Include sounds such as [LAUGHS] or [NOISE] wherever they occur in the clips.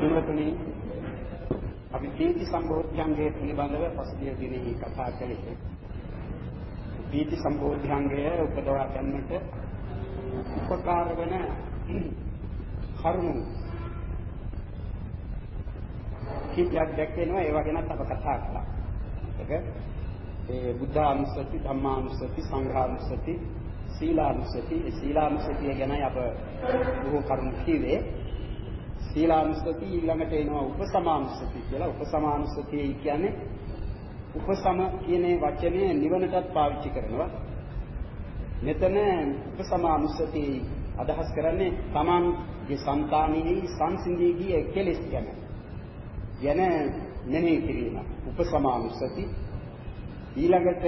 පින්වතුනි අපි පීති සම්බෝධ්‍යංගයේ පිළිබඳව පසුගිය දිනෙහි කතා කළේ. පීති සම්බෝධ්‍යංගය උපදවා ගන්නට උපකාර වන කරුණු කීපයක් දැක්වෙනවා ඒවා ගැනත් අප කතා කළා. ඒක ඒ බුද්ධානුස්සති, ධම්මානුස්සති, සංඝානුස්සති, සීලානුස්සති, සීලානුස්සතිය ගැනයි අප බොහෝ කරුණු කිව්වේ. සීලානුස්සති ඊළඟට එනවා උපසමානුස්සති කියලා. උපසමානුස්සතිය කියන්නේ උපසම කියන වචනේ නිවනටත් පාවිච්චි කරනවා. මෙතන උපසමානුස්සති අදහස් කරන්නේ තමන්ගේ సంతානෙහි සංසිඳී ගිය කෙලෙස් ගැන. යන මෙනෙහි කිරීම උපසමානුස්සති ඊළඟට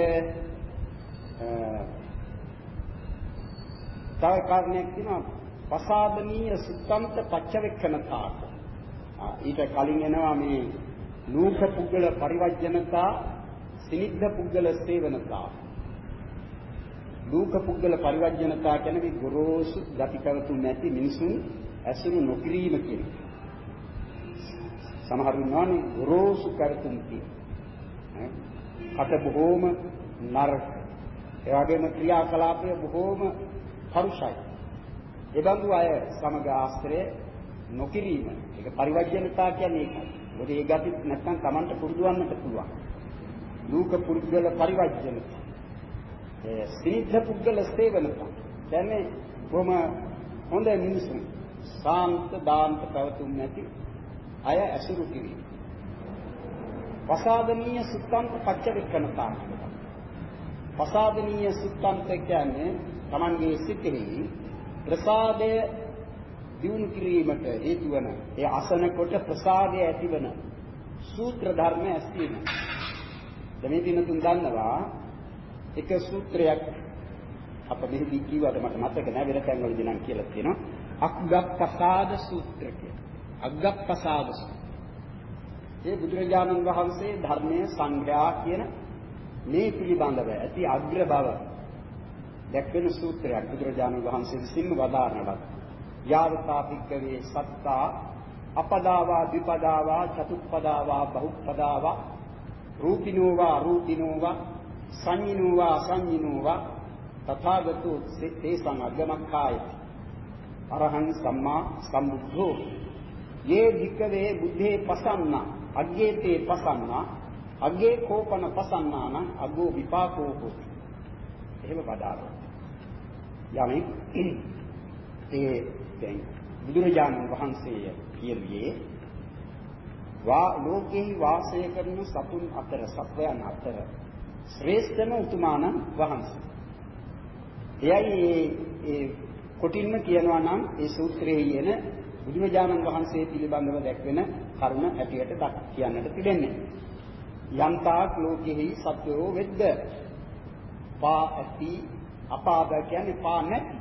තව කාරණයක් තියෙනවා පසාදනීය සුත්තන්ත පච්චවෙක්කනතා. ඊට කලින් එනවා මේ ලූක පුද්ගල පරිවර්ජනතා සිනිද්ධ පුද්ගල සේවනතා. ලූක පුද්ගල පරිවර්ජනතා කියන්නේ ගොරෝසු ගතිකවතුන් නැති මිනිසුන් ඇසුරු නොකිරීම කියන සමහර විනානේ ගොරෝසු කරතුන් කියන කට බොහෝම නරක. ඒ වගේම ක්‍රියාකලාපය බොහෝම පරුෂයි. එබඳු අය සමග ආශ්‍රය නොකිරීම. ඒක පරිවර්ජනතා කියන්නේ ඒකයි. මොකද ඒ ගති නැත්නම් Tamanට පුරුදු වන්නට පුළුවන්. ලූක පුද්ගල පරිවර්ජනතා. ඒ සීද්ධ පුද්ගල සේවනතා. කියන්නේ කොහොම හොඳ මිනිසුන් සාන්ත දාන්ත පැවතුම් නැති අය ඇසුරු කිරීම. පසාදනීය සුත්තන්ත පච්චවික්කනතා. පසාදනීය සුත්තන්ත කියන්නේ Tamanගේ සිතෙහි ප්‍රසාදය දියුණු කිරීමට හේතු වන ඒ අසන කොට ප්‍රසාදය ඇතිවන සූත්‍ර ධර්ම ඇස්වීම. දැන් මේ දින තුන් දන්නවා එක සූත්‍රයක් අප මෙහිදී කියවට මට මතක නැහැ වෙන තැන්වලදී නම් කියලා තියෙනවා අග්ගප්පසාද සූත්‍ර කියලා. අග්ගප්පසාද ඒ බුදුරජාණන් වහන්සේ ධර්මයේ සංග්‍රහ කියන මේ පිළිබඳව ඇති අග්‍ර බව දැක්වෙන සූත්‍රයක් බුදුරජාණන් වහන්සේ විසින්ම වදාරනවත්. යාවතා පික්කවේ සත්තා අපදාවා විපදාවා චතුප්පදාවා බහුප්පදාවා රූපිනෝවා අරූපිනෝවා සංඤිනෝවා අසංඤිනෝවා තථාගතෝ තේසං අග්ගමක්ඛාය අරහං සම්මා සම්බුද්ධෝ. යේ භික්කවේ බුද්ධේ පසන්න අග්ගේතේ පසන්න අග්ගේ කෝපන පසන්නාන අග්ගෝ විපාකෝ හෝති. එහෙම වදාරනවා. යමෙක් ඒ දැන් බුදුරජාණන් වහන්සේ කියුවේ වා ලෝකේ වාසය කරන සතුන් අතර සත්වයන් අතර ශ්‍රේෂ්ඨම උතුමාණන් වහන්සේ. එයයි ඒ කොටින්ම කියනවා නම් ඒ සූත්‍රයේ යෙන බුදුරජාණන් වහන්සේ පිළිබඳව දැක්වෙන කරුණ ඇටියට දක් කියන්නට තිබෙන්නේ. යන්තාක් ලෝකෙහි සත්වෝ වෙද්ද පා ඇති අපාද කියන්නේ පා නැති.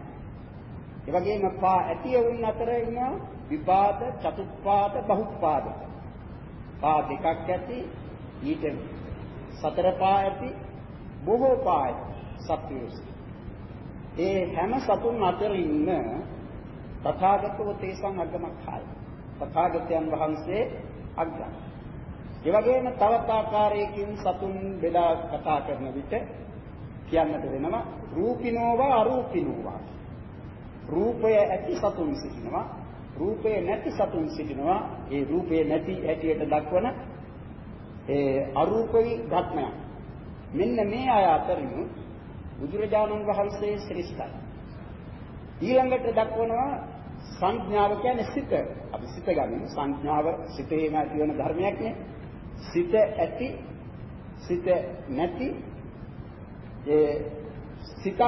ඒ වගේම පා ඇති වුන් අතර ඉන්නවා විපාද, චතුප්පාද, බහුප්පාද. පා දෙකක් ඇති ඊට සතර පා ඇති බොහෝ පා ඇති සත්‍යයස්. ඒ හැම සතුන් අතරින්ම තථාගතව තේසං අග්ගමක්ඛාය. තථාගතයන් වහන්සේ අග්ගයි. ඒ වගේම තවත් ආකාරයකින් සතුන් බෙදා කතා කරන විට කියන්නට වෙනවා රූපිනෝවා අරූපිනෝවා. රූපය ඇති සතුන් සිටිනවා. රූපය නැති සතුන් සිටිනවා. ඒ රූපය නැති ඇටියට දක්වන ඒ අරූපී ධර්මය මෙන්න මේ අය අතරින් බුදුරජාණන් වහන්සේ ශ්‍රේෂ්ඨයි. ඊළඟට දක්වනවා සංඥාව කියන්නේ සිත. අපි සිත ගන්න සංඥාව සිතේම ඇති වෙන ධර්මයක් නේ. සිත ඇති සිත නැති ඒ සිතක්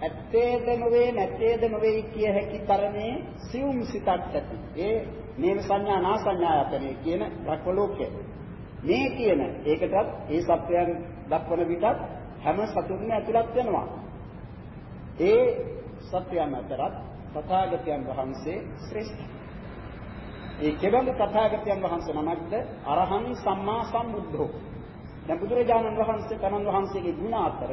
ඇත්තේද නොවේ නැත්තේද නොවේ කිය හැකි තරමේ සියුම් සිතක් ඇති. ඒ නේම සංඥා නා සංඥා අතරේ කියන රක්වලෝකය. මේ කියන ඒකටත් ඒ සත්‍යයන් දක්වන විටත් හැම සතුන්ම ඇතුළත් වෙනවා. ඒ සත්‍යයන් අතරත් තථාගතයන් වහන්සේ ශ්‍රේෂ්ඨ. ඒ කෙබඳු තථාගතයන් වහන්සේ නමක්ද අරහං සම්මා සම්බුද්ධෝ දැන් බුදුරජාණන් වහන්සේ තමන් වහන්සේගේ ගුණ අතර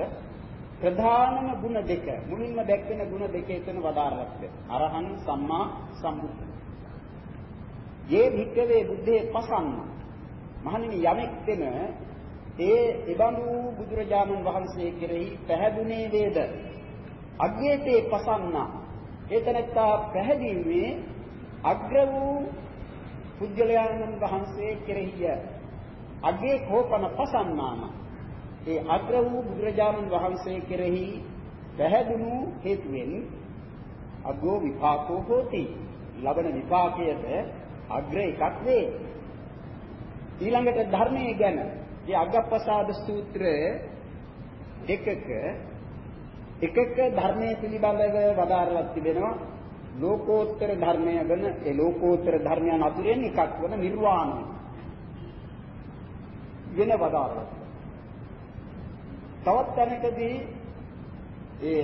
ප්‍රධානම ගුණ දෙක මුලින්ම දැක්වෙන ගුණ දෙක එතන වදාරලා තිබෙනවා. අරහං සම්මා සම්බුද්ධ. යේ භික්කවේ බුද්ධේ පසන්න. මහණෙනි යමෙක් තෙම ඒ එබඳු බුදුරජාණන් වහන්සේ කෙරෙහි පැහැදුනේ වේද? අග්ගේතේ පසන්න. ඒතනත්තා පැහැදීමේ අග්‍ර වූ පුජ්‍යලයන්න් වහන්සේ කෙරෙහිය. අග්ගේ කෝපන පසන්නාම. ඒ අග්‍ර වූ බුදුරජාණන් වහන්සේ කෙරෙහි පැහැදුණු හේතුවෙන් අග්ගෝ විපාකෝ හෝති. ලබන විපාකයේද අග්‍ර එකක් වේ. ඊළඟට ධර්මයේ ගැන මේ අග්ගප්පසාද සූත්‍ර එකක එකක ධර්මයේ පිළිබඳව වදාරලා තිබෙනවා ලෝකෝත්තර ධර්මය වෙන ඒ ලෝකෝත්තර ධර්මයන් අතුරෙන් එකක් වන නිර්වාණය වෙන වදාරලා තවත් තැනකදී ඒ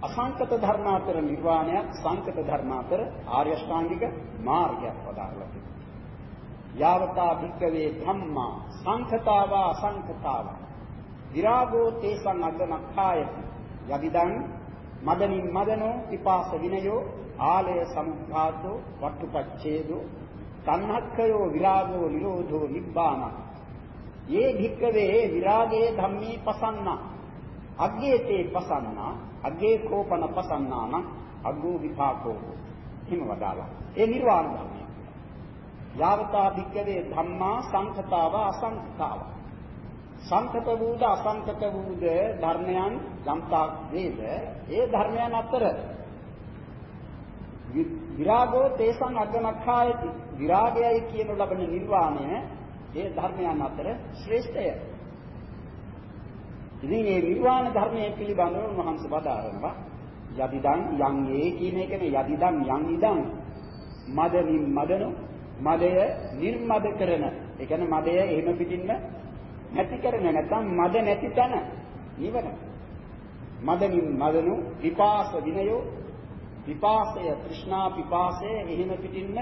අසංකත ධර්ම අතර නිර්වාණයක් සංකත ධර්ම අතර ආර්ය ශ්‍රාංගික මාර්ගයක් වදාරලා තිබෙනවා. යාවතා භික්කවේ ධම්මා සංකතාව අසංකතාව විරාගෝ තේසං අග්ගමක්ඛායති යදිදං මදනින් මදනෝ විපාස විනයෝ ආලය සමුද්ධාතෝ වට්ටුපච්ඡේදෝ තණ්හක්ඛයෝ විරාගෝ නිරෝධෝ නිබ්බාන. යේ භික්කවේ විරාගේ ධම්මේ පසන්නා. අග්ගේතේ පසන්නා අග්ගේ කෝපන පසන්නාන අග්ගෝ විපාකෝ. හිම වදාලා. ඒ නිර්වාණ ධර්මය. යාවතා භික්කවේ ධම්මා සංකතාව අසංකතාව. සංකත වූද අසංකත වූද ධර්මයන් යම්තාක් වේද? ඒ ධර්මයන් අතර විරාගෝ තේසං අග්ගමක්ඛායති. විරාගයයි කියන ලබන නිර්වාණය ඒ ධර්මයන් අතර ශ්‍රේෂ්ඨය. ඉතින් මේ නිර්වාණ ධර්මයේ පිළිබඳව මහන්සි වදාරනවා. යදිදං යං ඒ කියන එකනේ යදිදං යං ඉදං. මදනින් මදනෝ. මදය නිර්මද කරන. ඒ කියන්නේ මදය එහෙම පිටින්ම නැති කරන නැත්නම් මද නැති තැන නිවන. මදනින් මදනු. විපාස විනයෝ. විපාසය තෘෂ්ණා පිපාසය එහෙම පිටින්ම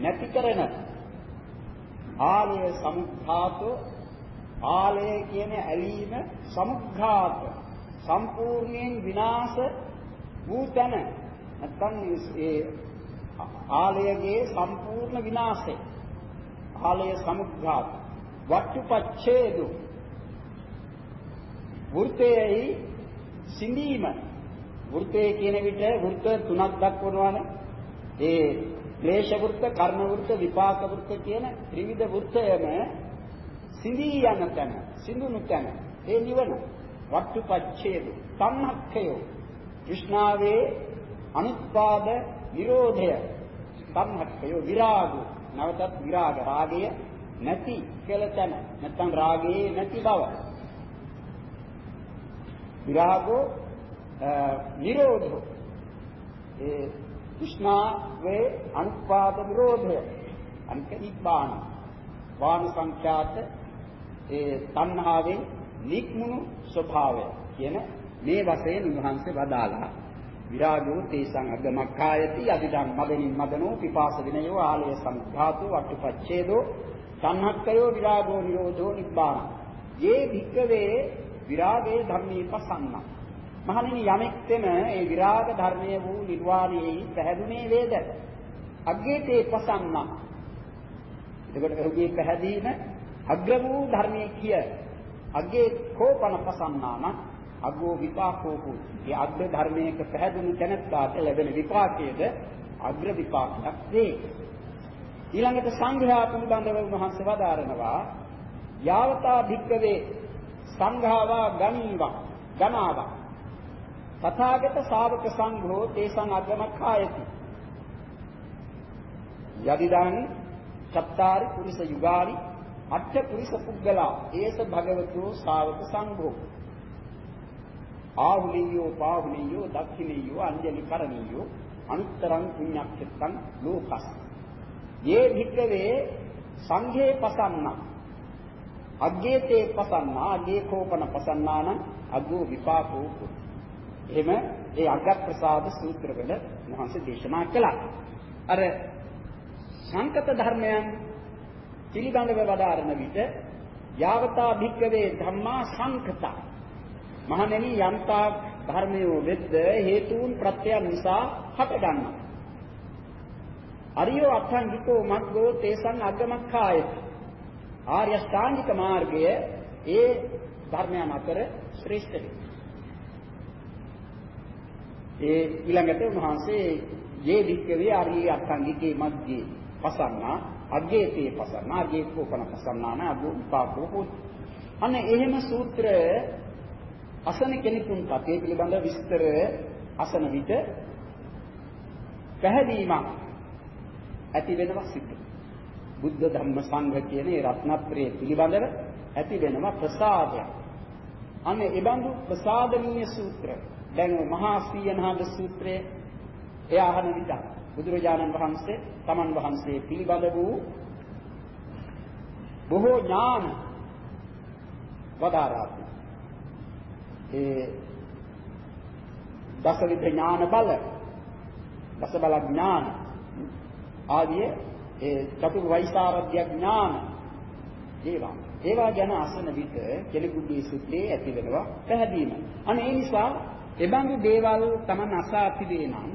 නැති කරන ආලය සමුද්ධාතෝ ආලය කියන ඇලීම සමුද්ධාත සම්පූර්ණයෙන් විනාශ වූ තැන. නැත්නම් ඒ ආලයගේ සම්පූර්ණ විනාශය. ආලය සමුද්ධාත වට්ටුපච්ඡේදු. වෘතේයි සිඳීම. වෘතේ කියන විට වෘත තුනක් දක්වනවානේ. ඒ ක්ලේශ වෘත්ත, කර්ම වෘත්ත, විපාක වෘත්ත කියන ත්‍රිවිධ වෘත්තයම සිඳී යන තැන, සිඳුණු තැන. ඒ නිවන. වට්ටුපච්ඡේද සම්හක්ඛයෝ. কৃষ্ণාවේ අනුත්පාද නිරෝධය. සම්හක්ඛයෝ විරාගෝ. නැවතත් විරාග රාගය නැති කියලා තැන. නැත්තම් රාගයේ නැති බව. විරාගෝ නිරෝධෝ. ඒ કૃષ્ණාවේ අනුපාද විරෝධය අනික නිබ්බාන වාන සංඛ්‍යාත ඒ තණ්හාවෙන් නික්මුණු ස්වභාවය කියන මේ වශයෙන් උන්වහන්සේ වදාළා. විරාගෝ තේසං අග්ගමක්ඛායති අදිදං මදනින් මදනෝ පිපාස විනයෝ ආලය සම්ධාතු වට්ටපච්ඡේදෝ සංහක්කයෝ විරාගෝ නිරෝධෝ නිබ්බාන. යේ භික්කවේ විරාගේ ධම්මේ පසන්න. මහණෙනි යමෙක් තෙම ඒ විරාග ධර්මයේ වූ නිර්වාණයෙහි පැහැදුනේ වේද? අග්ගේතේ පසන්න එතකොට ඔහුගේ පැහැදීම අග්‍ර වූ ධර්මයේ කිය. අග්ගේ කෝපන පසන්නාන අග්ගෝ විපාකෝ හෝ. ඒ අග්‍ර ධර්මයක පැහැදුණු තැනට ලැබෙන විපාකයේද අග්‍ර විපාකයක් වේ. ඊළඟට සංඝයා පිළිබඳව උන්වහන්සේ වදාරනවා යාවතා භික්කවේ සංඝාවා ගණීවා ගණාවා. තථාගත ශාවක සංඝෝ තේසං අගමක්ඛායති යදිදං චත්තාරි පුරිස යුගානි අට්ඨ පුරිස පුද්ගලා ඒස භගවතු ශාවක සංඝෝ. ආහුලියෝ පාහුලියෝ දක්ඛිනියෝ අංජලි කරණියෝ අනුත්තරං පුඤ්ඤක්ඛෙත්තං ලෝකස්. යේ භික්කවේ සංඝේ පසන්න අග්ගේතේ පසන්නා අග්ගේ කෝපන පසන්නාන අග්ගෝ විපාකෝ එහෙම ඒ අග්ගප්‍රසාද සූත්‍රවල මහන්සේ දේශනා කළා. අර සංකත ධර්මයන් පිළිබඳව වදාරන විට යාවතා භික්කවේ ධම්මා සංකත මහණෙනි යම්තා ධර්මයෝ වෙද්ද හේතුන් ප්‍රත්‍යයන් නිසා හට ගන්නවා. අරියෝ අට්ඨංගිකෝ මග්ගෝ තේසං අග්ගමක්ඛාය. ආර්ය ශ්‍රාන්තික මාර්ගය ඒ ධර්මයන් අතර ශ්‍රේෂ්ඨයි. ඒ ඊළඟට උන්වහන්සේ යේ වික්කවේ ආර්ය අට්ඨංගිකේ මග්ගේ පසන්නා අග්ගේතේ පසන්නා අග්ගේ කෝපන පසන්නා න අගෝ පාපෝ අන්න එහෙම සූත්‍ර අසන කෙනෙකුට ඒ පිළිබඳ විස්තර අසන විට පැහැදීමක් ඇති වෙනවා සිද්ධ. බුද්ධ ධම්ම සංඝ කියන ඒ රත්නත්‍රයේ පිළිබඳව ඇති වෙනවා ප්‍රසාදයක්. අනේ ඒ බඳු ප්‍රසාදනීය සූත්‍ර. දැන් මහා සීයනහද සූත්‍රයේ එය අහන විට බුදුරජාණන් වහන්සේ තමන් වහන්සේ පිළිබඳ වූ බොහෝ ඥාන වදාරා ඒ දසවිධ ඥාන බල දස බල ඥාන ආදී ඒ චතුර් වෛසාරද්‍ය ඥාන ඒවා ඒවා ගැන අසන විට කෙනෙකුගේ සිතේ ඇති වෙනවා පැහැදීම. අනේ ඒ නිසා එබඳු දේවල් Taman අසා තිබේ නම්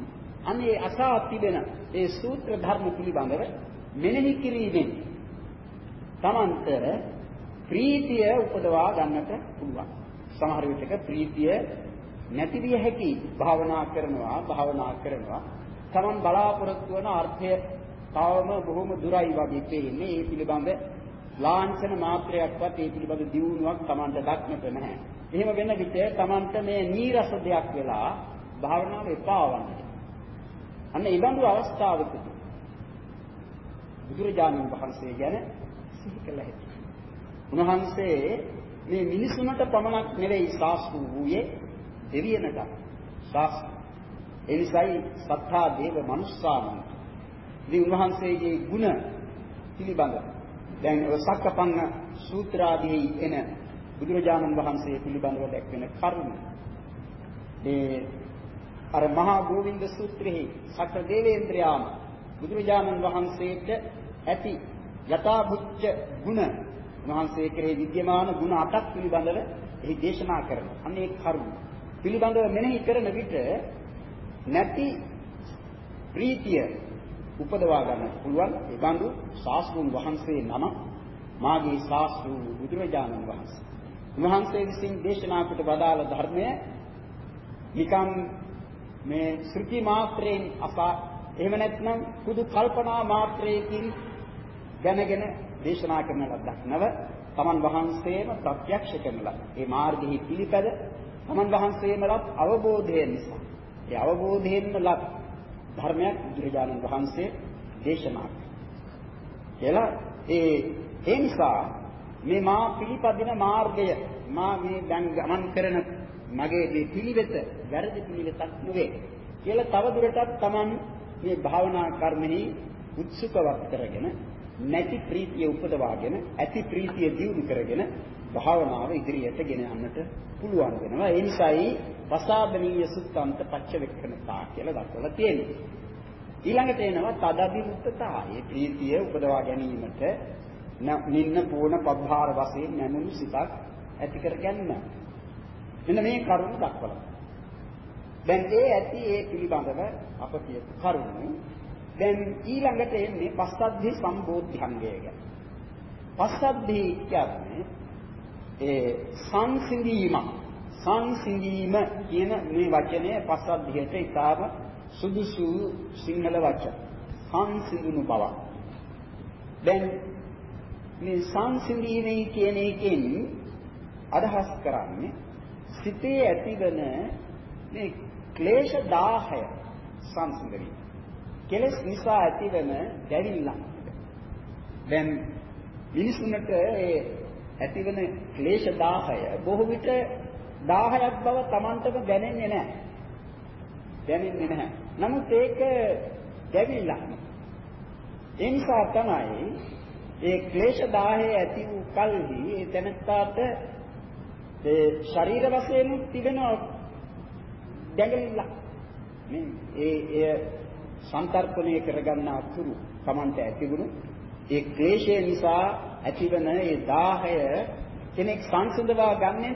අනේ අසා තිබෙන ඒ සූත්‍ර ධර්ම පිළිබඳව මෙනෙහි කිරීමෙන් Tamanට ප්‍රීතිය උපදවා ගන්නට පුළුවන්. සමහර විටක ප්‍රීතිය නැති විය හැකි භාවනා කරනවා භාවනා කරනවා තමන් බලාපොරොත්තු වන අර්ථය තවම බොහොම දුරයි වගේ පේන්නේ ඒ පිළිබඳ ලාංඡන මාත්‍රයක්වත් ඒ පිළිබඳ දියුණුවක් තමන්ට දක්නට නැහැ. එහෙම වෙන විට තමන්ට මේ නීරස දෙයක් වෙලා භාවනාව එපා වන්නේ. අන්න ඒ බඳු අවස්ථාවකදී බුදුරජාණන් වහන්සේ ගැන සිහි කළ හැකියි. උන්වහන්සේ මේ මිනිසුන්ට පමණක් නෙවෙයි සාස්තු වූයේ දෙවියනට සාස්තු එනිසායි සත්තා දේව මනුස්සාමන් ඉතින් උන්වහන්සේගේ ගුණ පිළිබඳ දැන් ඔය සක්කපන්න සූත්‍රාදී එන බුදුරජාණන් වහන්සේ පිළිබඳව දැක්වෙන කරුණ ඒ අර මහා ගෝවින්ද සූත්‍රයේ සක්‍ර දේවේන්ද්‍රයාම බුදුරජාණන් වහන්සේට ඇති යථාභුච්ච ගුණ වහන්සේ කෙරෙහි විද්‍යමාන ගුණ අටක් පිළිබඳව එහි දේශනා කරනවා. අන්න ඒ කරුණ පිළිබඳව මෙනෙහි කරන විට නැති ප්‍රීතිය උපදවා ගන්නට පුළුවන්. ඒ බඳු ශාස්ත්‍රුන් වහන්සේ නම මාගේ ශාස්ත්‍රු බුදුරජාණන් වහන්සේ. උන්වහන්සේ විසින් දේශනා කොට වදාළ ධර්මය නිකම් මේ ශ්‍රුති මාත්‍රයෙන් අපා එහෙම නැත්නම් පුදු කල්පනා මාත්‍රයකින් දැනගෙන දේශනා කරන ලද්දක් නව තමන් වහන්සේම ප්‍රත්‍යක්ෂ කරන ලද. ඒ මාර්ගෙහි පිළිපැද තමන් වහන්සේමලත් අවබෝධය නිසා. ඒ අවබෝධයෙන්ම ලත් ධර්මයක් බුදුරජාණන් වහන්සේ දේශනා කළා. ඒ ඒ නිසා මේ මා පිළිපදින මාර්ගය මා මේ දැන් ගමන් කරන මගේ මේ පිළිවෙත වැරදි පිළිවෙතක් නෙවෙයි කියලා තවදුරටත් Taman මේ භාවනා කර්මෙහි උත්සුකවක් කරගෙන නැති ප්‍රීතිය උපදවාගෙන ඇති ප්‍රීතිය දියුණු කරගෙන භාවනාව ඉදිරියට ගෙන යන්නට පුළුවන් වෙනවා. ඒ නිසායි වසාදනීය සුත්තන්ත පච්චවෙක්කනතා කියලා දක්වලා තියෙන්නේ. ඊළඟට එනවා තදබිමුත්තතා. මේ ප්‍රීතිය උපදවා ගැනීමට නින්න පූර්ණ පබ්බාර වශයෙන් නැමුණු සිතක් ඇති කර ගැනීම. මෙන්න මේ කරුණ දක්වලා. දැන් ඒ ඇති ඒ පිළිබඳව අප කියපු කරුණ දැන් ඊළඟට එන්නේ පස්සද්ධි සම්බෝධ්‍යංගය ගැන. පස්සද්ධි කියන්නේ ඒ සංසිඳීම සංසිඳීම කියන මේ වචනය පස්සද්ධියට ඉතාම සුදුසු සිංහල වචන. සංසිඳුණු බව. දැන් මේ සංසිඳීමේ කියන එකෙන් අදහස් කරන්නේ සිතේ ඇතිවන මේ ක්ලේශ 10 සංසිඳීම. කෙලස් නිසා ඇතිවන දැවිල්ල. දැන් මිනිසුන්ට ඒ ඇතිවන ක්ලේශ 10 බොහෝ විට 10ක් බව Tamanටම දැනෙන්නේ නැහැ. දැනෙන්නේ නැහැ. නමුත් ඒක දැවිල්ල. ඒ නිසා තමයි ඒ ක්ලේශ 10 ඇති වූ කල්හි ඒ තැනත්තාට ඒ ශරීර වශයෙන් තිබෙන දැඟලිල්ල. මේ ඒ සංකල්පණය කරගන්න අතුරු Tamante ඇතිවුණු ඒ ක්ලේශය නිසා ඇතිවන ඒ දාහය කෙනෙක් සංසඳවා ගන්න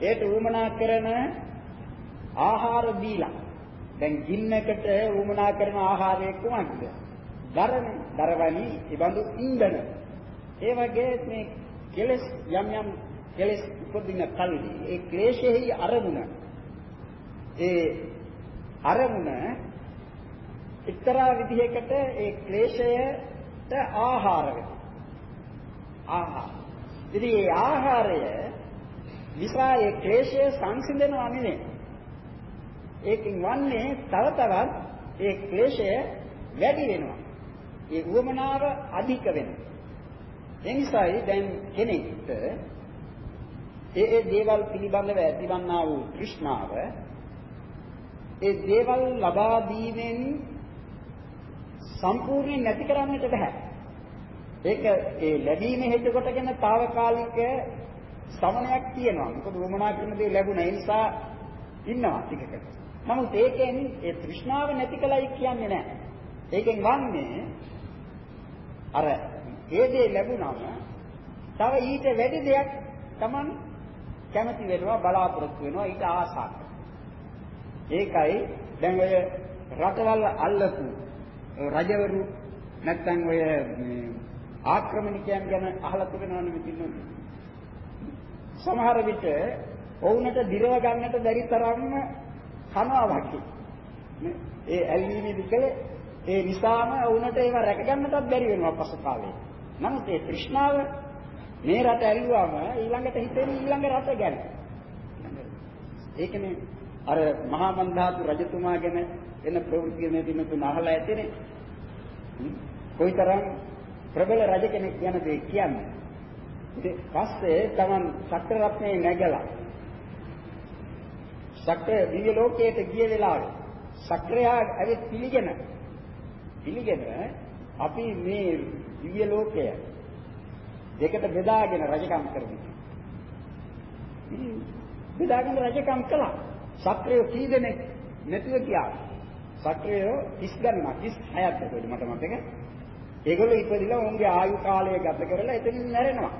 ඒට උමනා කරන ආහාර දීලා දැන් ගින්නකට උමනා කරන ආහාරය කොහොමද දරනේ දරවනි ඉබඳු ඉන්ධන. ඒ වගේ මේ කෙලස් යම් යම් කෙලස් උපදින කල්හි ඒ ක්ලේශෙහි අරමුණ. ඒ අරමුණ එක්තරා විදිහකට ඒ ක්ලේශයට ආහාර වෙනවා. ආහාර. ඉතින් මේ ආහාරය නිසා ඒ ක්ලේශය සංසිඳනවා නෙමෙයි. ඒකෙන් වන්නේ තව තවත් ඒ ක්ලේශය වැඩි වෙනවා. ඒ උවමනාව අධික වෙනවා ඒ නිසායි දැන් කෙනෙක්ට ඒ ඒ දේවල් පිළිබඳව ඇතිවන්නා වූ තෘෂ්ණාව ඒ දේවල් ලබා දීමෙන් සම්පූර්ණයෙන් නැති කරන්නට බෑ. ඒක ඒ ලැබීම හේතු කොටගෙන తాවකාලික සමනයක් තියෙනවා. මොකද වමනා කරන දේ ලැබුණා. ඒ නිසා ඉන්නවා ටිකකට. නමුත් ඒකෙන් ඒ තෘෂ්ණාව නැති කලයි කියන්නේ නැහැ. ඒකෙන් වන්නේ අර ඒ දේ ලැබුණම තව ඊට වැඩි දෙයක් Taman කැමති වෙනවා බලාපොරොත්තු වෙනවා ඊට ආසා ඒකයි දැන් ඔය රටවල් අල්ලපු රජවරු නැත්නම් ඔය ආක්‍රමණිකයන් ගැන අහලා තිබෙනවනේ මෙතින් සමහර විට ඔවුන්ට දිරව ගන්නට බැරි තරම්ම කනවා වගේ. ඒ ඇල්වීමේ විකලේ ඒ නිසාම වුණට ඒව රැක ගන්නටත් බැරි වෙනවා පසු කාලේ. නමුත් ඒ තෘෂ්ණාව මේ රට ඇල්ලුවාම ඊළඟට හිතෙන්නේ ඊළඟ රට ගැන. ඒකනේ අර මහා මන්දාතු රජතුමා ගැන එන ප්‍රවෘත්ති මේ දින තුන අහලා ඇතිනේ. කොයිතරම් ප්‍රබල රජ කෙනෙක් ගැනද කියන්නේ. ඉතින් පස්සේ තමන් සක්‍ර රත්නේ නැගලා සක්‍ර දිව්‍ය ලෝකයට ගිය වෙලාවේ සක්‍රයා ඇවිත් පිළිගෙන පිළිගෙන අපි මේ දිව්‍ය ලෝකය දෙකට බෙදාගෙන රජකම් කරමු. බෙදාගෙන රජකම් කළා. සක්‍රය කී දෙනෙක් නැතුව ගියා. සක්‍රය 30 ගණනක් 36ක් දෙකද මට මතක. ඒගොල්ලෝ ඉපදිලා උන්ගේ ආයු කාලය ගත කරලා එතනින් නැරෙනවා.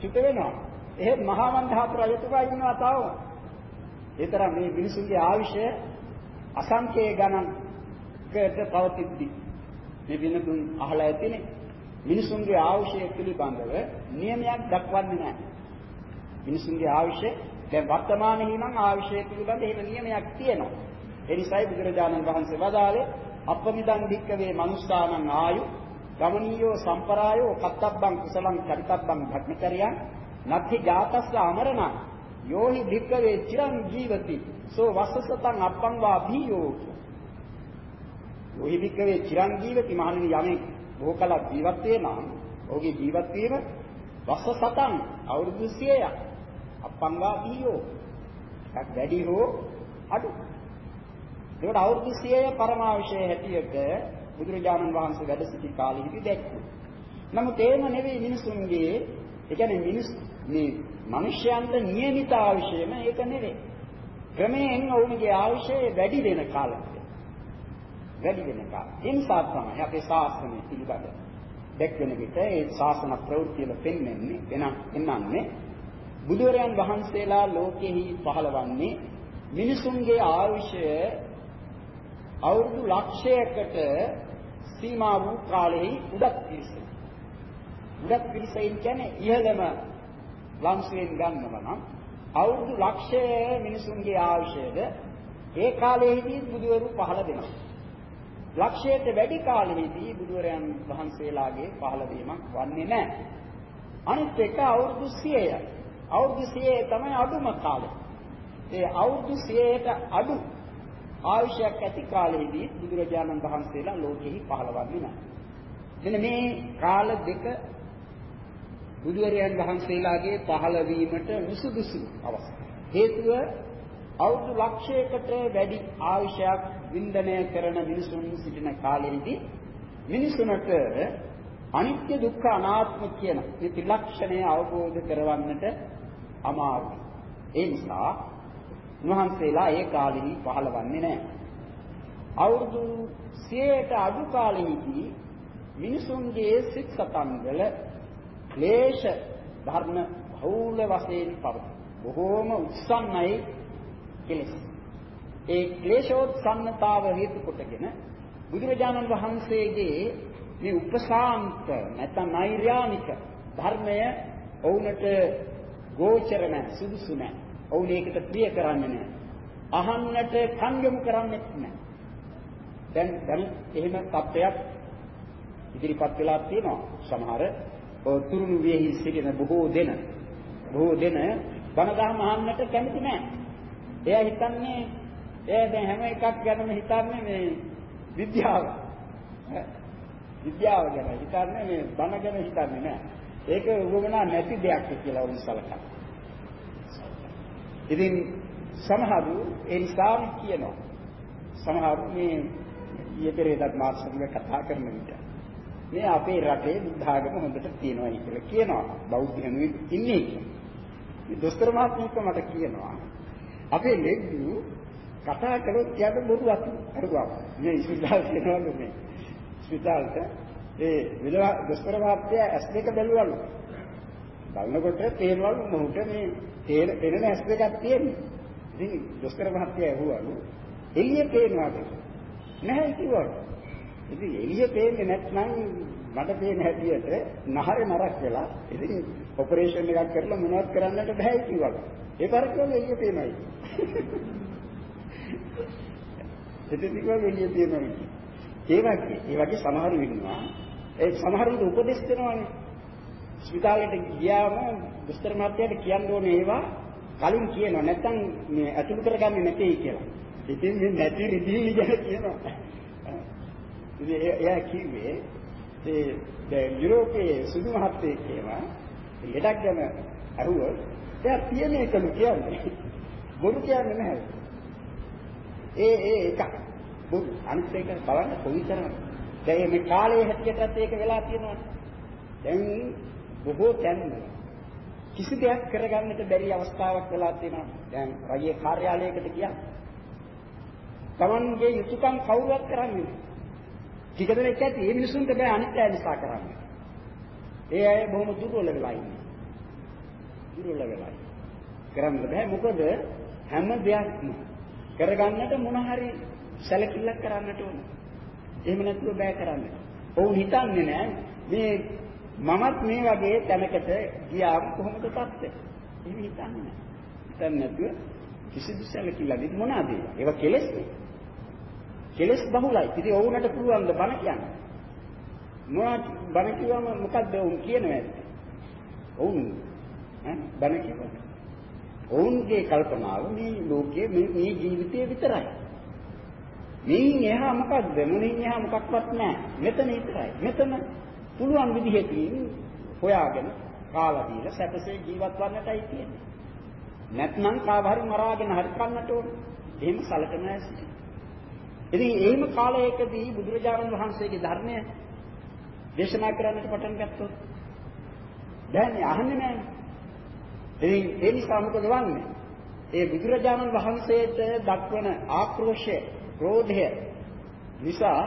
චුත වෙනවා. එහෙත් මහා මන්දහතු රජතුමා ඉන්නවා තාම. ඒ තරම් මේ මිනිසුන්ගේ ආයුෂය අසංකේ ගණන්කට පවතිද්දී මේ විනතුන් අහලා ඇතිනේ මිනිසුන්ගේ ආයුෂය පිළිබඳව නියමයක් දක්වන්නේ නැහැ. මිනිසුන්ගේ ආයුෂය දැන් වර්තමානයේ නම් ආයුෂය පිළිබඳ එහෙම නියමයක් තියෙනවා. ඒ නිසායි බුදුරජාණන් වහන්සේ වදාළේ අපමිදං භික්කවේ මනුස්සානං ආයු ගමනීයෝ සම්පරායෝ කත්තබ්බං කුසලං චරිතබ්බං භක්මචරියං නත්ථි ජාතස්ස අමරණ යෝහි භික්කවේ චිරං ජීවති සෝ වස්සසතං අප්පං වා භීයෝ ඔහි වික්‍රේ චිරන් ජීවිත මහණෙනි යමෙක් බොහෝ කලක් ජීවත් වෙනා ඔහුගේ ජීවත් වීම වස්ස සතන් අවුරුදු 100ක් අපංගා බියෝ එකක් වැඩි හෝ අඩු ඒකට අවුරුදු 100 පරමාවශය හැටියට බුදුරජාණන් වහන්සේ වැඩ සිටි කාලෙහිදී දැක්කු. නමුත් ඒම නෙවෙයි මිනිසුන්ගේ ඒ කියන්නේ මිනිස් මේ මිනිස්යන්ට නියමිත ආශයම ඒක නෙවෙයි. ක්‍රමයෙන් ඔවුන්ගේ ආශය වැඩි වෙන කාලයක්. වැඩි වෙනකම්. ඒ නිසා තමයි අපේ ශාස්ත්‍රය පිළිබඳ දැක්වෙන විට ඒ ශාසන ප්‍රවෘත්ති වල පෙන්වන්නේ වෙනක් එන්නන්නේ බුදුරයන් වහන්සේලා ලෝකෙහි පහළවන්නේ මිනිසුන්ගේ ආයුෂය අවුරුදු ලක්ෂයකට සීමා වූ කාලෙහි උඩක් පිරිස. උඩක් පිරිසෙන් කියන්නේ ඉහළම වංශයෙන් ගන්නවා නම් අවුරුදු ලක්ෂය මිනිසුන්ගේ ආයුෂයද ඒ කාලෙහිදී බුදුවරු පහළ වෙනවා. ලක්ෂයට වැඩි කාලෙහිදී බුදුරයන් වහන්සේලාගේ පහළ වීමක් වන්නේ නැහැ. අනිත් එක අවුරුදු 100ය. අවුරුදු 100 තමයි අඩුම කාලය. ඒ අවුරුදු 100ට අඩු ආයුෂයක් ඇති කාලෙහිදී බුදුරජාණන් වහන්සේලා ලෝකෙහි පහළවන්නේ නැහැ. මෙන්න මේ කාල දෙක බුදුරයන් වහන්සේලාගේ පහළ වීමට නුසුදුසු අවස්ථා. හේතුව අවුරුදු ලක්ෂයකට වැඩි ආයුෂයක් වින්දනය කරන මිනිසුන් සිටින කාලෙදී මිනිසුන්ට අනිත්‍ය දුක්ඛ අනාත්ම කියන මේ ත්‍රිලක්ෂණය අවබෝධ කරවන්නට අමාරුයි. ඒ නිසා උන්වහන්සේලා ඒ කාලෙදී පහළවන්නේ නැහැ. අවුරුදු 100ට අඩු කාලෙදී මිනිසුන්ගේ සිත් සතන් වල ක්ලේශ ධර්ම බහුල වශයෙන් පවතී. බොහෝම උත්සන්නයි කෙලෙස්. ඒ ක්ලේශෝත්සන්නතාව හේතු කොටගෙන බුදුරජාණන් වහන්සේගේ මේ උපසාන්ත නැත්නම් නෛර්යානික ධර්මය ඔවුන්ට ගෝචර නැහැ සුදුසු නැහැ. ඔවුන් ඒකට ප්‍රිය කරන්නේ නැහැ. අහන්නට කන් යොමු කරන්නේ නැහැ. දැන් දැන් එහෙම තත්ත්වයක් ඉදිරිපත් වෙලා තියෙනවා. සමහර තුරුණු වියෙහි සිටින බොහෝ දෙන බොහෝ දෙන බණ දහම අහන්නට කැමති නැහැ. එයා හිතන්නේ එයා දැන් හැම එකක් ගැනම හිතන්නේ මේ විද්‍යාව. විද්‍යාව ගැන හිතන්නේ මේ බණ ගැන හිතන්නේ නැහැ. ඒක උගමනා නැති දෙයක් කියලා උන් සලකනවා. ඉතින් සමහරු ඒ නිසා කියනවා. සමහරු මේ ඊයේ පෙරේදත් මාත් සමග කතා කරන විට මේ අපේ රටේ බුද්ධ ආගම හොඳට තියෙනවා කියලා කියනවා. බෞද්ධයනු ඉන්නේ කියලා. දොස්තර මහත්මයෙක් මට කියනවා අපේ ලෙඩ්ඩු කතා කළොත් යාට බොරු අතු අරුවා. මේ ඉස්පිතාල කියනවලු මේ. ඉස්පිතාලට ඒ විලවා දොස්තර මහත්තයා ඇස් දෙක බැලුවලු. බලනකොට තේරවලු මොහුට මේ තේර පෙනෙන ඇස් දෙකක් තියෙන්නේ. ඉතින් දොස්තර මහත්තයා ඇහුවලු එළිය පේනවාද? නැහැ කිව්වලු. ඉතින් එළිය පේන්නේ නැත්නම් මට පේන හැටියට නහර නරක් වෙලා ඉතින් ඔපරේෂන් එකක් කරලා මොනවද කරන්නට බෑ කිව්වා. ඒ පරික්කම එළිය පේනයි. [LAUGHS] ඉතින් කිව්වා එළිය පේනයි. ඒ වගේ ඒ වගේ සමහරු ඉන්නවා. ඒ සමහරුන්ට උපදෙස් දෙනවානේ. ස්පිතාලෙට ගියාම දොස්තර මහත්තයාට කියන්න ඕනේ ඒවා කලින් කියනවා නැත්නම් මේ අතුළු කරගන්නේ නැtei කියලා. ඉතින් මේ නැති රිදී ගැන කියනවා. ඉතින් එයා කිව්වේ ඒ දැන් යුරෝපයේ සුදු මහත්තයෙක් කියනවා ලෙඩක් ගැන අහුවොත් එයා තියෙන එකලු කියන්නේ. බොරු කියන්නේ නැහැ. ඒ ඒ එක බොරු අනිත් එක බලන්න කොයිතරම් දැන් මේ කාලයේ හැටියටත් ඒක වෙලා තියෙනවා. දැන් බොහෝ තැන්වල කිසි දෙයක් කරගන්නට බැරි අවස්ථාවක් වෙලා තියෙනවා. දැන් රජයේ කාර්යාලයකට ගියා. Tamanගේ යුතුයකම් කවුරුවත් කරන්නේ නැහැ. ටික දෙනෙක් ඇති මේ මිනිසුන්ට බෑ අනිත් අය නිසා කරන්නේ. ඒ අය බොහොම දුර්වල වෙලා ඉන්නේ. දුර්වල වෙලා. කරන්න බෑ මොකද හැම දෙයක්ම කරගන්නට මොන හරි සැලකිල්ලක් කරන්නට ඕන. එහෙම නැතුව බෑ කරන්න. ඔවුන් හිතන්නේ නෑ මේ මමත් මේ වගේ තැනකට ගියාම කොහොමද තත්ත්වය? එහෙම හිතන්නේ නෑ. හිතන්නේ නැතුව කිසිදු සැලකිල්ලක් මොනවාද ඒවා? ඒවා කෙලෙස් නේ. කෙලස් බහුලයි. ඉතින් ඔවුන්ට පුළුවන් ද බණ කියන්න. මොනවද බණ කිව්වම මොකද්ද ඔවුන් කියනවා? ඔවුන් ඈ බණ කිව්වා. ඔවුන්ගේ කල්පනාව මේ ලෝකයේ මේ ජීවිතය විතරයි. මේන් එහා මොකද්ද? මොනින් එහා මොකක්වත් නැහැ. මෙතන විතරයි. මෙතන පුළුවන් විදිහකින් හොයාගෙන කාලා දීලා සැපසේ ජීවත් වන්නටයි තියෙන්නේ. නැත්නම් කාවහරි මරාගෙන හරි කන්නට ඕන. එහෙම සලකන ඇයි ඉතින් එහෙම කාලයකදී බුදුරජාණන් වහන්සේගේ ධර්මය දේශනා කරන්නට පටන් ගත්තොත් දැන් අහන්නේ නැහැ. ඉතින් ඒ නිසා මොකද වන්නේ? ඒ බුදුරජාණන් වහන්සේට දක්වන ආක්‍රෝෂය, ක්‍රෝධය නිසා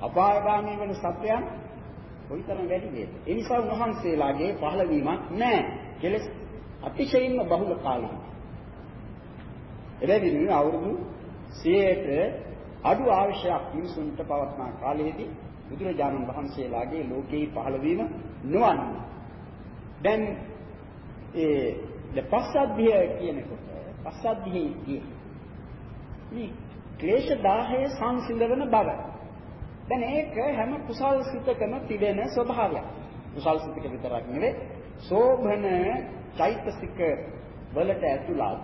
අපායගාමී වෙන සත්‍යයන් කොයිතරම් වැඩි වේද? ඒ නිසා උන්වහන්සේලාගේ පහළවීමක් නැහැ. කෙලස් අතිශයින්ම බහුල කාලයක්. එබැවින් අවුරුදු 100ට අඩු ආශ්‍රයක් මිනිසුන්ට පවත්නා කාලයේදී බුදුරජාණන් වහන්සේලාගේ ලෝකේ පහළවීම නොවන්නේ. දැන් ඒ පස්සද්ධිය කියනකොට පස්සද්ධියේ මේ ක්ලේශ 10 සංසිඳවන බව. දැන් ඒක හැම කුසල් සිතකම තිබෙන ස්වභාවයක්. කුසල් සිතක විතරක් නෙවෙයි සෝභන චෛතසික වලට ඇතුළත්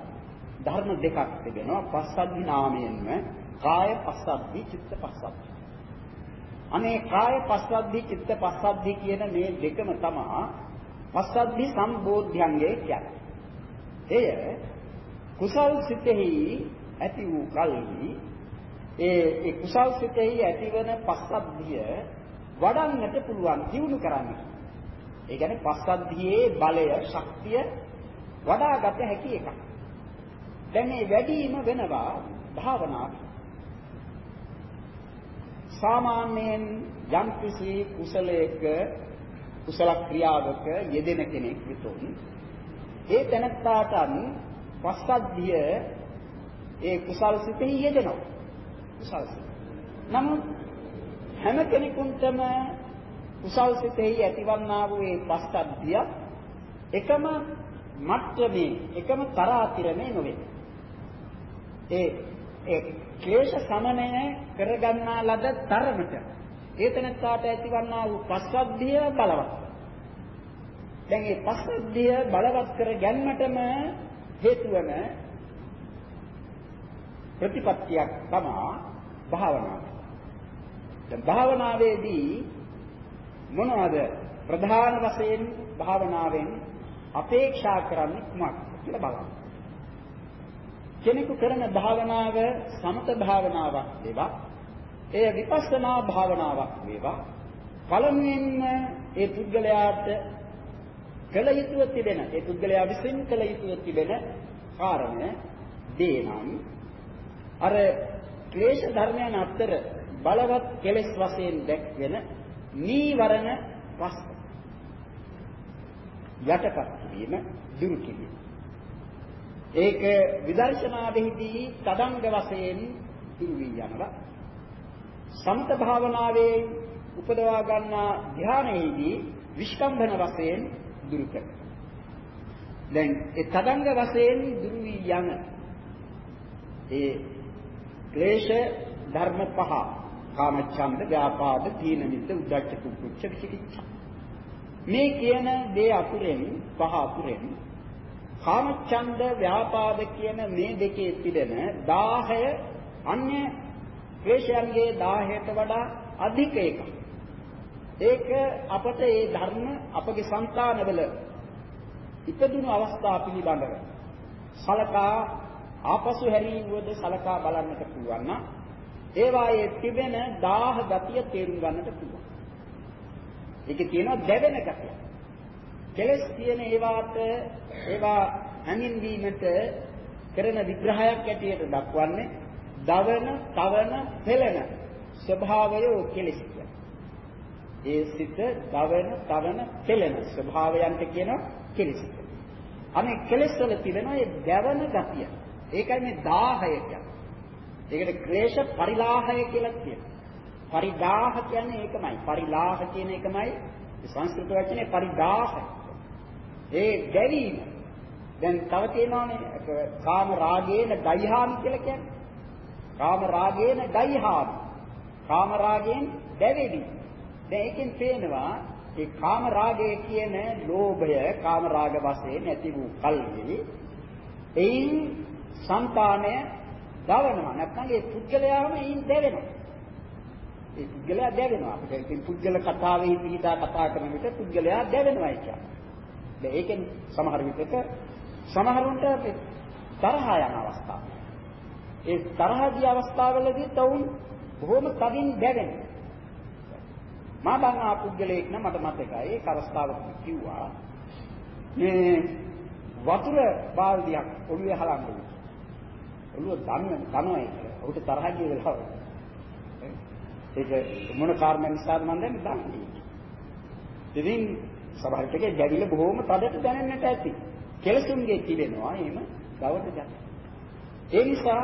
ධර්ම දෙකක් තිබෙනවා පස්සද්ධි නාමයෙන්ම කාය පස්සද්ධි චිත්ත පස්සද්ධි. අනේ කාය පස්සද්ධි චිත්ත පස්සද්ධි කියන මේ දෙකම තමයි පස්සද්ධි සම්බෝධ්‍යංගය කියන්නේ. එය කුසල් සිතෙහි ඇති වූ කල්හි ඒ ඒ කුසල් සිතෙහි ඇතිවන පස්සද්ධිය වඩන්නට පුළුවන් දියුණු කරන්න. ඒ කියන්නේ පස්සද්ධියේ බලය ශක්තිය වඩාගත හැකි එකක්. දැන් මේ වැඩිම වෙනවා භාවනාවේ සාමාන්‍යයෙන් යම් කිසි කුසලයක කුසල ක්‍රියාවක යෙදෙන කෙනෙක් විතොත් ඒ තැනත්තාට පස්සද්ධිය ඒ කුසල් සිතෙහි යෙදෙනවා කුසල් සිත. නමුත් හැම කෙනෙකුටම කුසල් සිතෙහි ඇතිවන්නා වූ ඒ පස්සද්ධිය එකම මට්ටමේ එකම තරාතිරමේ නොවේ. ඒ ඒ ක්ලේශ සමනය කරගන්නා ලද තරමට ඒතනත්තාට ඇතිවන්නා වූ පස්සද්ධිය බලවත්. දැන් මේ පස්සද්ධිය බලවත් කර ගැනීමටම හේතු වන ප්‍රතිපත්තියක් තමයි භාවනාව. දැන් භාවනාවේදී මොනවද ප්‍රධාන වශයෙන් භාවනාවෙන් අපේක්ෂා කරන්නේ කුමක්ද කියලා බලන්න. කෙනෙකු කරන භාවනාව සමත භාවනාවක් වේවා එය විපස්සනා භාවනාවක් වේවා. පළමුවෙන්ම ඒ පුද්ගලයාට කළ යුතුව තිබෙන ඒ පුද්ගලයා විසින් කළ යුතුව තිබෙන කාරණය දේනම් අර ක්ලේශ ධර්මයන් අතර බලවත් කෙලෙස් වශයෙන් දැක්වෙන නීවරණ පස් යටපත් කිරීම දුරු කිරීම. ඒක විදර්ශනාවේදී තදංග වශයෙන් දුරු වී යනවා. සමත භාවනාවේ උපදවා ගන්නා ධානයේදී විස්කම්භන වශයෙන් දුරු කරනවා. දැන් ඒ තදංග වශයෙන් දුරු වී යන ඒ ක්ලේශ ධර්ම පහ කාමච්ඡන්ද ව්‍යාපාද තීන මිද්ද උද්ධච්ච කුච්ච විචිකිච්ඡා මේ කියන දේ අතුරෙන් පහ අතුරෙන් කාමච්ඡන්ද ව්‍යාපාද කියන මේ දෙකේ තිබෙන 10 අන්‍ය ක්ලේශයන්ගේ 10ට වඩා අධික එකක්. ඒක අපට ඒ ධර්ම අපගේ సంతානවල ඉපදුණු අවස්ථා පිළිබඳව සලකා ආපසු හැරීවුවද සලකා බලන්නට පුළුවන් නම් ඒවායේ තිබෙන 10 ගතිය තේරුම් ගන්නට පුළුවන්. ඒකේ තියෙනවා දැවෙන ගතිය. කෙලස් තියෙන ඒවාට ඒවා හැඳින්වීමට කරන විග්‍රහයක් ඇටියට දක්වන්නේ දවන, තවන, පෙළෙන ස්වභාවය කෙලෙස් ඒ සිත දවන, තවන, පෙළෙන ස්වභාවයන්ට කියනවා කෙලෙස්. අනේ කෙලෙස් වල තිබෙන ඒ දැවන ගතිය. ඒකයි මේ 10 කියන්නේ. ඒකට ක්ලේශ පරිලාහය කියලා කියනවා. පරිදාහ කියන්නේ ඒකමයි. පරිලාහ කියන එකමයි සංස්කෘත වචනේ පරිදාහ. ඒ දැවීම. දැන් තව තියෙනවානේ කාම රාගේන ගයිහාමි කියලා කියන්නේ. කාම රාගේන ගයිහාමි. කාම රාගයෙන් දැවෙවි. දැන් ඒකෙන් පේනවා ඒ කාම රාගය කියන ලෝභය කාම රාග වශයෙන් ඇති වූ කල්හි එයින් సంతානය දවනවා. නැත්නම් ඒ පුද්ගලයාම එයින් දැවෙනවා. ඒ පුද්ගලයා දැවෙනවා. අපිට ඉතින් පුද්ගල කතාවේ පිළිදා කතා කරන විට පුද්ගලයා දැවෙනවා කියන්නේ. දැන් ඒකෙන් සමහර විටක සමහරුන්ට තරහ යන අවස්ථා ඒ තරහ ගිය අවස්ථාවලදී තවුන් බොහොම තදින් දැවෙනවා මා බං පුද්ගලයෙක් නම් මට මතකයි ඒක අවස්ථාවක කිව්වා. මේ වතුර බාල්දියක් ඔළුවේ හලන්න ඔළුව දන්න කනවයි ඔහුට තරහ ගිය වෙලාව ඒක මොන කාරණා නිසාද මන් දැන් දන්නේ. ඉතින් සමහර විටක ගැවිල බොහොම තදට දැනෙන්නට ඇති. කෙලසුන්ගේ තිබෙනවා එහෙම ගවට ගන්න ඒ නිසා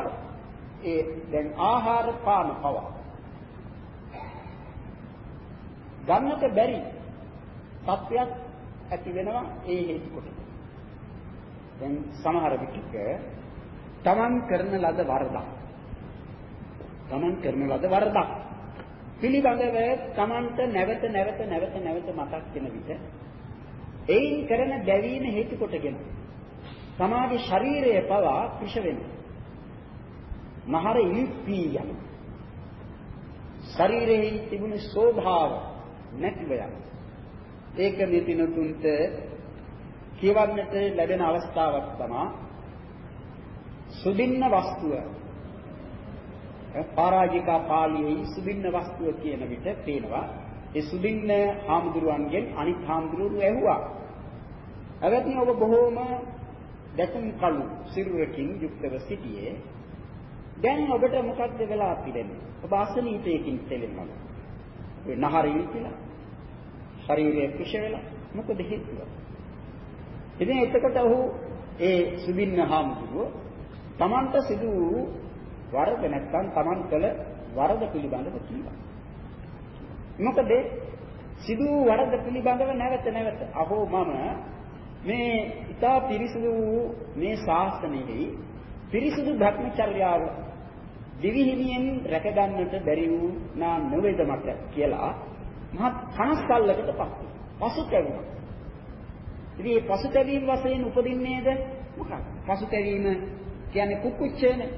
ඒ දැන් ආහාර පාන පවා ගන්නට බැරි තත්වයක් ඇති වෙනවා ඒ හේතු කොට. දැන් සමහර විටක තමන් කරන ලද වරදක් තමන් කරන ලද වරදක් පිළිබඳව තමන්ට නැවත නැවත නැවත නැවත මතක් වෙන විට එයින් කරන දැවීම හේතු කොටගෙන තමාගේ ශරීරය පවා කුෂ වෙනවා. නහර ඉලිප්පී යන ශරීරයේ තිබුණු ස්වභාව නැතිව යනවා. ඒක නිතිනුතුන්ට කියවන්නට ලැබෙන අවස්ථාවක් තමයි සුදින්න වස්තුව. පරාජිකා පාළියේ සුදින්න වස්තුව කියන විට පේනවා ඒ සුදින්න හාමුදුරුවන්ගෙන් අනිත් හාමුදුරුවෝ ඇහුවා. අවත්නි ඔබ බොහෝම දැකුම් කළු සිරුරකින් යුක්තව සිටියේ. දැන් ඔබට මොකක්ද වෙලා පිළිෙන්නේ? ඔබ අසනීපයකින් තෙලෙනවා. ඒ නහරින් කියලා ශරීරයේ කුෂ වෙලා මොකද හේතුව? ඉතින් එතකොට ඔහු ඒ සුබින්න හාමුදුරුව Tamanta සිදු වූ වරද නැත්නම් Taman කළ වරද පිළිබඳව කියනවා. මොකද සිදු වරද පිළිබඳව නැවත නැවත අහෝ මම මේ ඊතා පිරිසුදු වූ මේ ශාස්ත්‍රණයෙහි පිරිසුදු භ්‍රමචර්යාව දිවිහිමියෙන් රැකගන්නට බැරි වූ නා නොවේද මට කියලා මහත් කනස්සල්ලකටපත් පසුතැවුණා. ඉතින් මේ පසුතැවීම වශයෙන් උපදින්නේද මොකක්ද? පසුතැවීම කියන්නේ කුක්කුච්චේනේ.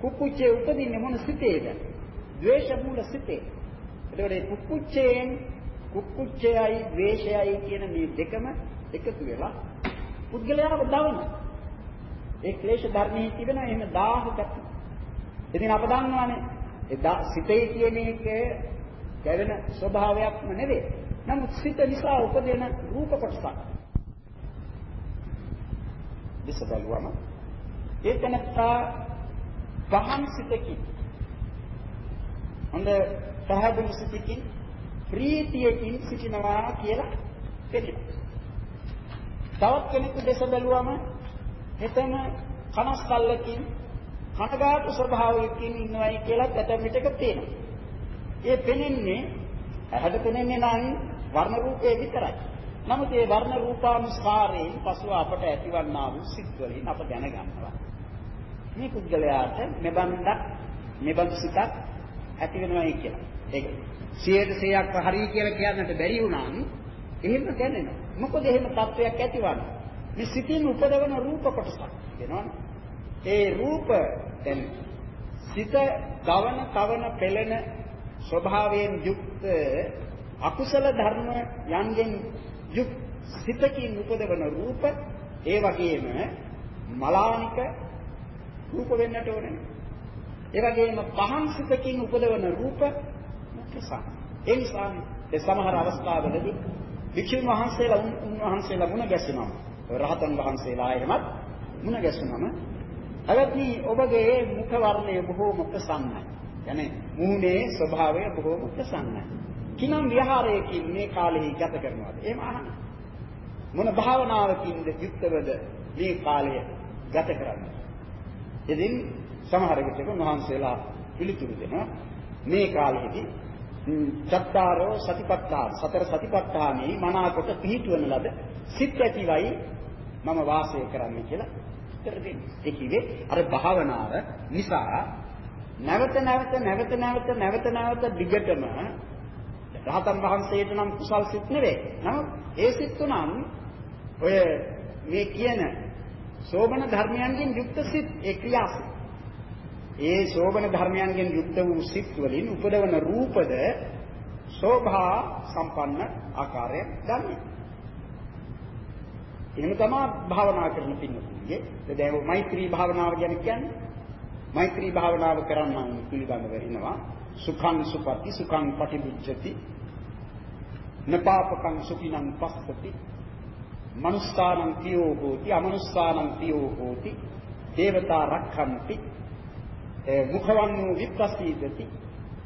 කුක්කුච්චේ උපදින්නේ මොන සිතේද? ද්වේෂ මූල සිතේ. ඒතකොට මේ කුක්කුච්චයෙන් කුක්කුච්චයයි ද්වේෂයයි කියන මේ දෙකම එකතු වෙලා පුද්ගලයාව දවනවා. ඒ ක්ලේශ ධර්මයේ තිබෙන එහෙම 1000ක්. ඉතින් අප දන්නවානේ ඒ සිතේ කියන එක දැවෙන ස්වභාවයක්ම නෙවෙයි. නමුත් සිත නිසා උපදින රූප කොටසක්. දිස බලුවම ඒ තනත්තා පහන් සිතකින් හොඳ පැහැදිලි සිතකින් ප්‍රීතියකින් සිටිනවා කියලා පෙන්නනවා. තවත් කෙනෙකු දෙස බැලුවම එතන කනස්කල්ලකින් කනගාටු ස්වභාවයකින් ඉන්නවයි කියලා ඇතැම් විටක පේනවා. ඒ පෙනෙන්නේ ඇහැට පෙනෙන්නේ නම් වර්ණ රූපේ විතරයි. නමුත් මේ වර්ණ රූපානුස්කාරයෙන් පසුව අපට ඇතිවන්නා වූ සිත් වලින් අප දැනගන්නවා. මේ පුද්ගලයාට මෙබන්දක් මෙබඳු සිතක් ඇති වෙනවයි කියලා. ඒක 100%ක් හරි කියලා කියන්නට බැරි වුණාම එහෙම දැනෙනවා. මොකද එහෙම තත්වයක් ඇතිවන්නේ. මේ සිතින් උපදවන රූප කොටසක් වෙනවනේ. ඒ රූප දැන් සිත ගවන, කවන, පෙළෙන ස්වභාවයෙන් යුක්ත අකුසල ධර්ම යන්ගෙන් යුක් සිතකින් උපදවන රූප ඒ වගේම මලානික රූප වෙන්නට ඕනේ. ඒ වගේම පහන් සිතකින් උපදවන රූප මුක්කසා. ඒ නිසා ඒ සමහර අවස්ථාවලදී වික්ෂුන් වහන්සේලා උන්වහන්සේලා මුණ ගැසෙනවා. රහතන් වහන්සේලා එහෙමත් මුණ ගැසුනම අවදී ඔබගේ මුඛ වර්ණය බොහෝම ප්‍රසන්නයි. යන්නේ මුහුණේ ස්වභාවය බොහෝම ප්‍රසන්නයි. කිනම් විහාරයකින් මේ කාලෙහි ගත කරනවාද? එහෙම අහන්න. මොන භාවනාවකින්ද යුක්තවද මේ කාලය ගත කරන්නේ? ඉතින් සමහර විටක මහන්සියලා පිළිතුරු දෙනවා මේ කාලෙදී චත්තාරෝ සතිපට්ඨාන සතර සතිපට්ඨානෙහි මනාකොට පිහිටවන ලද සිත් ඇතිවයි මම වාසය කරන්නේ කියලා උත්තර දෙන්නේ. ඒ කිව්වේ අර භාවනාව නිසා නැවත නැවත නැවත නැවත නැවත නැවත දිගටම රහතන් වහන්සේට නම් කුසල් සිත් නෙවෙයි. නමුත් ඒ සිත් තුනන් ඔය මේ කියන සෝබන ධර්මයන්ගෙන් යුක්ත සිත් ඒ ක්‍රියාසිත. ඒ සෝබන ධර්මයන්ගෙන් යුක්ත වූ සිත් වලින් උපදවන රූපද ශෝභා සම්පන්න ආකාරයෙන් ගන්නේ. එහෙම තමයි භාවනා කරන පින්නතුන්ගේ දැන් මෛත්‍රී භාවනාව ගැන කියන්නේ මෛත්‍රී භාවනාව කරන්න පිළිබඳව වෙනවා සුඛං සුපති සුඛං පටිවිච්ඡති නපාපකං සුඛිනං පස්සති. මනුස්සානං තියෝ හෝති අමනුස්සානං තියෝ හෝති. දේවතා රක්ඛන්ති මුඛවන්නෝ විපස්සීදති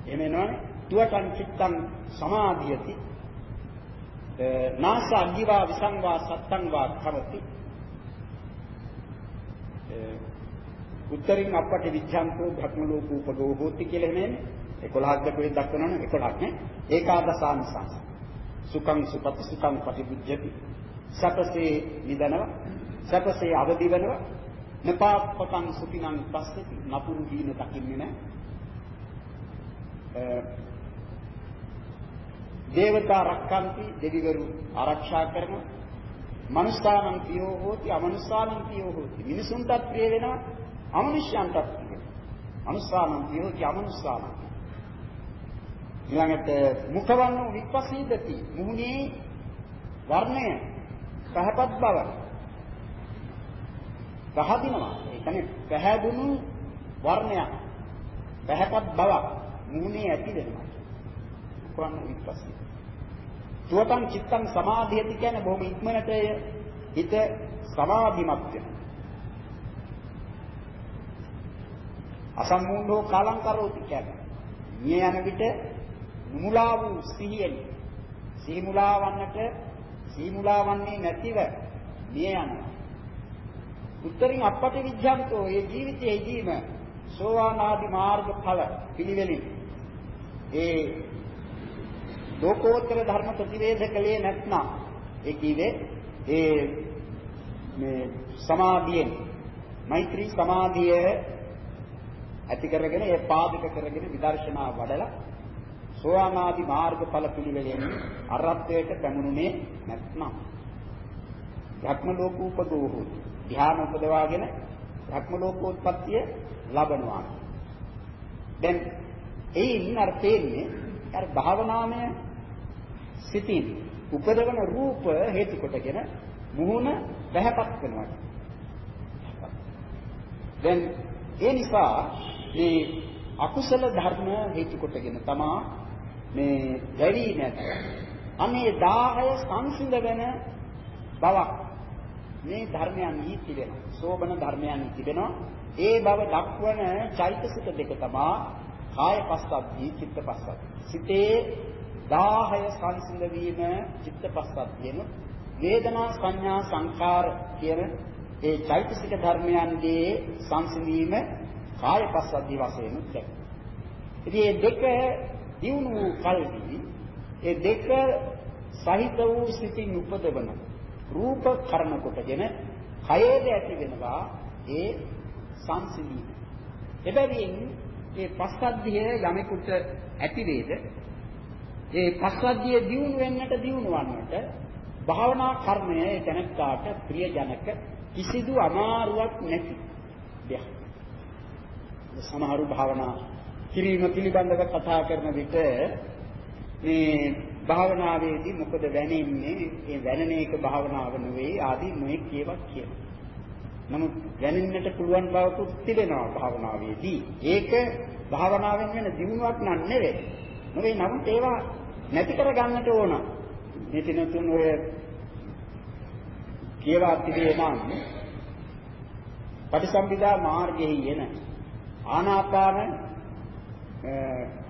එහෙම නෝනේ තුවටන් චිත්තං සමාධියති. නාස අග්ගිවා විසංවා සත්තං වා කරති. උත්තරින් අපට විඥාන්තෝ භක්ම ලෝකෝපගෝ හෝති කියලා එන්නේ 11ක් දක්වන දක්වනවනේ 11ක් නේ. ඒකාදසාංශං සුඛං සුපති සුඛං පටිවිජ්ජති සපසේ නිදනවා. සපසේ අවදි වෙනවා නපාපකං සුඛිනං පස්සති. නපුරු හීන දකින්නේ නැහැ. දේවතා රක්කන්ති දෙවිවරු ආරක්ෂා කරනවා. මනුස්සානං පියෝ හෝති අමනුස්සානං පියෝ හෝති. මිනිසුන්ටත් ප්‍රිය වෙනවා අමනුෂ්‍යයන්ටත් ප්‍රිය වෙනවා. මනුස්සානං පියෝ හෝති අමනුස්සානං ඊළඟට මුඛවන්නෝ විපස්සීදති. මුහුණේ වර්ණය පහපත් බව. පහදිනවා. ඒ කියන්නේ පැහැදුණු වර්ණයක්. පහපත් බවක්. මුහුණේ ඇති වෙනවා. මුඛවන්නෝ විපස්සී තුවතං චිත්තං සමාධියති කියන්නේ බොහොම ඉක්මනට හිත සමාධිමත් වෙනවා. අසම්මූලෝ කාලං කරෝති කියන්නේ. මේ යන විට මුලා වූ සිහියෙන් සිහි මුලා වන්නට සිහි මුලා වන්නේ නැතිව මිය යනවා. උත්තරින් අපට විඥාන්තෝ ඒ ජීවිතයේදීම සෝවාන් ආදි මාර්ග ඵල පිළිවෙලින්. ඒ ලෝකෝත්තර ධර්ම ප්‍රතිවේධ කලේ නැත්නම් ඒ කිව්වේ ඒ මේ සමාධියෙන් මෛත්‍රී සමාධිය ඇති කරගෙන ඒ පාදක කරගෙන විදර්ශනා වඩලා සෝවාන් ආදී මාර්ගඵල පිළිවෙලෙන් අරහත්ත්වයට පැමුණුනේ නැත්නම් භක්ම ලෝකූපදෝ ධ්‍යාන උපදවාගෙන භක්ම ලෝකෝත්පත්තිය ලබනවා. දැන් එයින් අර තේන්නේ අර භාවනාමය සිතින් උපදවන රූප හේතු කොටගෙන මුහුණ බහැපත් වෙනවා දැන් ඒ නිසා මේ අකුසල ධර්ම හේතු කොටගෙන තමා මේ වැඩි නැත. අනේ 10 සංසිඳ වෙන බවක් මේ ධර්මයන් ඊ තිබෙනවා. සෝබන ධර්මයන් තිබෙනවා. ඒ බව දක්වන චෛතසික දෙක තමා කාය පස්සද්ධි චිත්ත පස්සද්ධි. සිතේ 10 සංසිඳ වීම චිත්ත පස්සද්ධියන වේදනා සංඥා සංකාර කියන ඒ චෛතසික ධර්මයන්ගේ සංසිඳීම කාය පස්සද්ධි වශයෙන් දැක්කේ. ඉතින් මේ දෙක දියුණු වූ කල්හි ඒ දෙක සහිත වූ සිතින් උපදවන රූප කර්ම කොටගෙන කයේද ඇති වෙනවා ඒ සංසිඳීම. එබැවින් මේ පස්සද්ධිය යමෙකුට ඇති වේද ඒ පස්සද්ධිය දියුණු වෙන්නට දියුණු වන්නට භාවනා කර්මය ඒ තැනකට ප්‍රියජනක කිසිදු අමාරුවක් නැති දෙයක්. සමහරු භාවනා කිරීම පිළිබඳව කතා කරන විට මේ භාවනාවේදී මොකද වැනෙන්නේ? ඒ වැනෙන එක භාවනාව නෙවෙයි ආදී මොෙක් කියවක් කියනවා. නමුත් වැනෙන්නට පුළුවන් බවකුත් තිබෙනවා භාවනාවේදී. ඒක භාවනාවෙන් වෙන දිනුවක් නන් නෙවෙයි. නෙවෙයි නමුත් ඒවා නැති කර ගන්නට ඕන. මේ තිනතුන් ඔය කියවා තිබේ නම් පටිසම්භිදා මාර්ගයේ එන ආනාපාන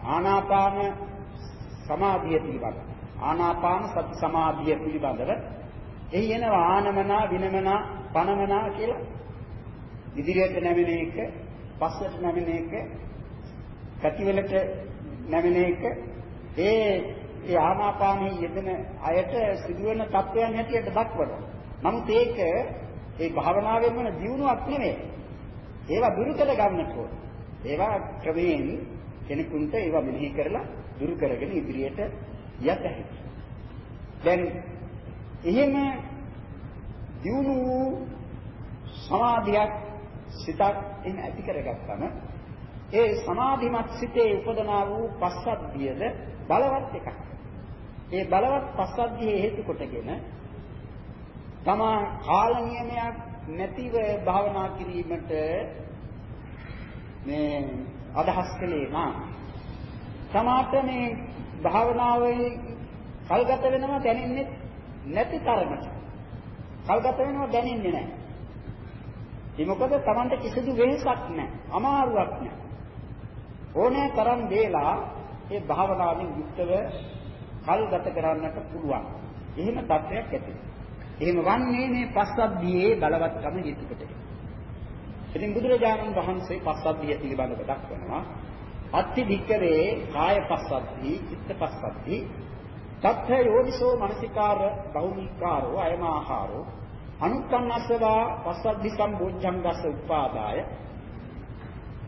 ආනාපාන සමාධිය පිළිබඳ ආනාපාන සති සමාධිය පිළිබඳව එහි එනවා ආනමනා විනමනා පනමනා කියලා ඉදිරියට නැමෙන එක පස්සට නැමෙන එක කටිවලට නැමෙන එක ඒ ඒ ආනාපානෙහි යෙදෙන අයට සිදුවෙන තත්වයන් හැටියට දක්වනවා. නමුත් ඒක ඒ භාවනාවෙන් වන දියුණුවක් නෙමෙයි. ඒවා දුරු කර ගන්නට ඕන. ඒවා ක්‍රමයෙන් කෙනෙකුට ඒවා මෙනෙහි කරලා දුරු කරගෙන ඉදිරියට යත හැකියි. දැන් එහෙම දියුණු සමාධියක් සිතක් එන ඇති කරගත්තම ඒ සමාධිමත් සිතේ උපදනා වූ පස්සද්ධියද බලවත් එකක්. ඒ බලවත් පස්සද්ධිය හේතු කොටගෙන තමා කාල නියමයක් නැතිව භාවනා කිරීමට මේ අදහස් කළේ නා සමාත මේ භාවනාවේ කල්ගත වෙනවා දැනෙන්නේ නැති තරමට. කල්ගත වෙනවා දැනෙන්නේ නැහැ. ඒ මොකද Tamante කිසිදු වෙහසක් නැහැ අමාරුවක් නැහැ. ඕනෑ තරම් වේලා ඒ භාවනාවෙන් යුක්තව කල්ගත කරන්නට පුළුවන්. එහෙම තත්ත්වයක් ඇති. එහෙම වන්නේ මේ පස්සද්ධියේ බලවත්කම හේතු කොටගෙන ඉතින් බුදුරජාණන් වහන්සේ පස්සද්ධිය පිළිබඳව දක්වනවා. අත්ති වික්කවේ කාය පස්සද්ධි චිත්ත පස්සද්ධි තත්ථ යෝනිසෝ මනසිකාර බහුමීකාරෝ අයමාහාරෝ අනුත්පන්නස්සවා පස්සද්ධි සම්බොජ්ජංගස්ස උපාදාය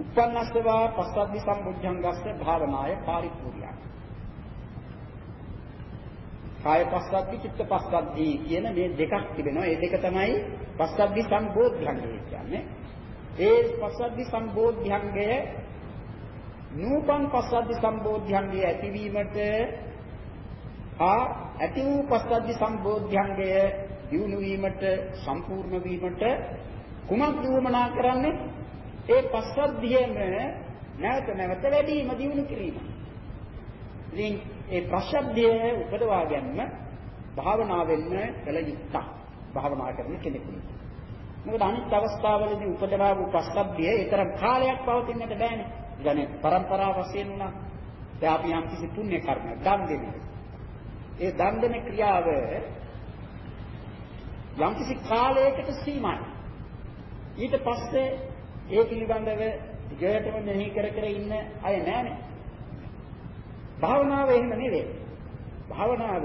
උපන්නස්සවා පස්සද්ධි සම්බොජ්ජංගස්ස භාවනාය පාරිපූර්ණය කාය පස්සද්ධි චිත්ත පස්සද්ධි කියන මේ දෙකක් තිබෙනවා. ඒ දෙක තමයි පස්සද්ධි සම්බෝධ්‍යංගය කියන්නේ. ඒ පස්සද්ධි සම්බෝධ්‍යංගය නූපන් පස්සද්ධි සම්බෝධ්‍යංගය ඇතිවීමට හා ඇති වූ පස්සද්ධි සම්බෝධ්‍යංගය දියුණු වීමට සම්පූර්ණ වීමට කුමක් දුවමනා කරන්නේ? ඒ පස්සද්ධියම නැවත නැවත වැඩිම දියුණු කිරීම. ඉතින් ඒ ප්‍රශබ්දය උපදවා ගැනීම භාවනාවෙන්ම කළ යුත්තක්. භාවනා කරන කෙනෙකුට. මොකද අනිත් අවස්ථාවලදී උපදවා වූ ප්‍රශබ්දය ඒතරම් කාලයක් පවතින්නට බෑනේ. يعني પરම්පරාව වශයෙන් උනා. දැන් අපි යම් කිසි පුණ්‍ය කර්මයක් දන් දෙන්නේ. ඒ දන් දෙන ක්‍රියාව යම් කිසි කාලයකට සීමායි. ඊට පස්සේ ඒ පිළිබඳව ජයතම මෙහි කර කර ඉන්න අය නෑනේ. භාවනාව එහෙම නෙවෙයි. භාවනාව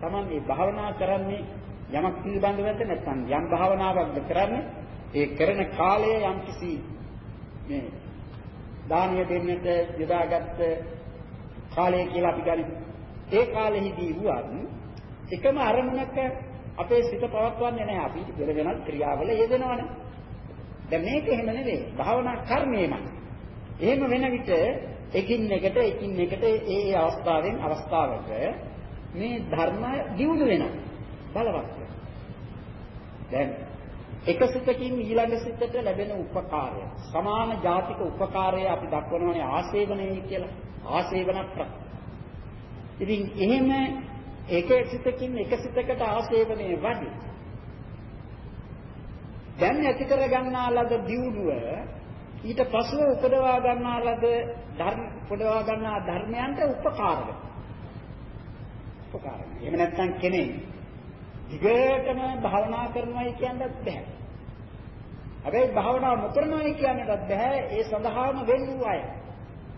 Taman මේ භාවනා කරන්නේ යමක් පිළිබඳවද නැත්නම් යම් භාවනාවක්ද කරන්නේ ඒ කරන කාලය යම් කිසි මේ දානිය දෙන්නට යොදාගත්ත කාලය කියලා අපි ගනිමු. ඒ කාලෙහිදී වුවත් එකම අරමුණක අපේ සිත පවත්වන්නේ නැහැ. අපි වෙන වෙනත් ක්‍රියාවල යෙදෙනවනේ. දැන් මේක එහෙම නෙවෙයි. භාවනා කර්මයමයි. එහෙම වෙන විට එකින් එකට එකින් එකට ඒ ඒ අවස්ථාවෙන් අවස්ථාවක මේ ධර්මය දියුණු වෙනවා. බලවත්. දැන් එක සිතකින් ඊළඟ සිතට ලැබෙන උපකාරය සමාන ජාතික උපකාරය අපි දක්වනවානේ ආසේවනයේ කියලා. ආසේවන ප්‍රත්‍ය. ඉතින් එහෙම එක සිතකින් එක සිතකට ආසේවනයේ වැඩි. දැන් ඇති කර ගන්නා ලද දියුණුව ඊට පසුව උපදවා ගන්නා ලද ධර්ම උපදවා ගන්නා ධර්මයන්ට උපකාරක. උපකාරක. එහෙම නැත්නම් කෙනෙක් දිගටම භාවනා කරනවායි කියන්නත් බෑ. හැබැයි භාවනා නොකරනවායි කියන්නත් බෑ. ඒ සඳහාම වෙන් වූ අය.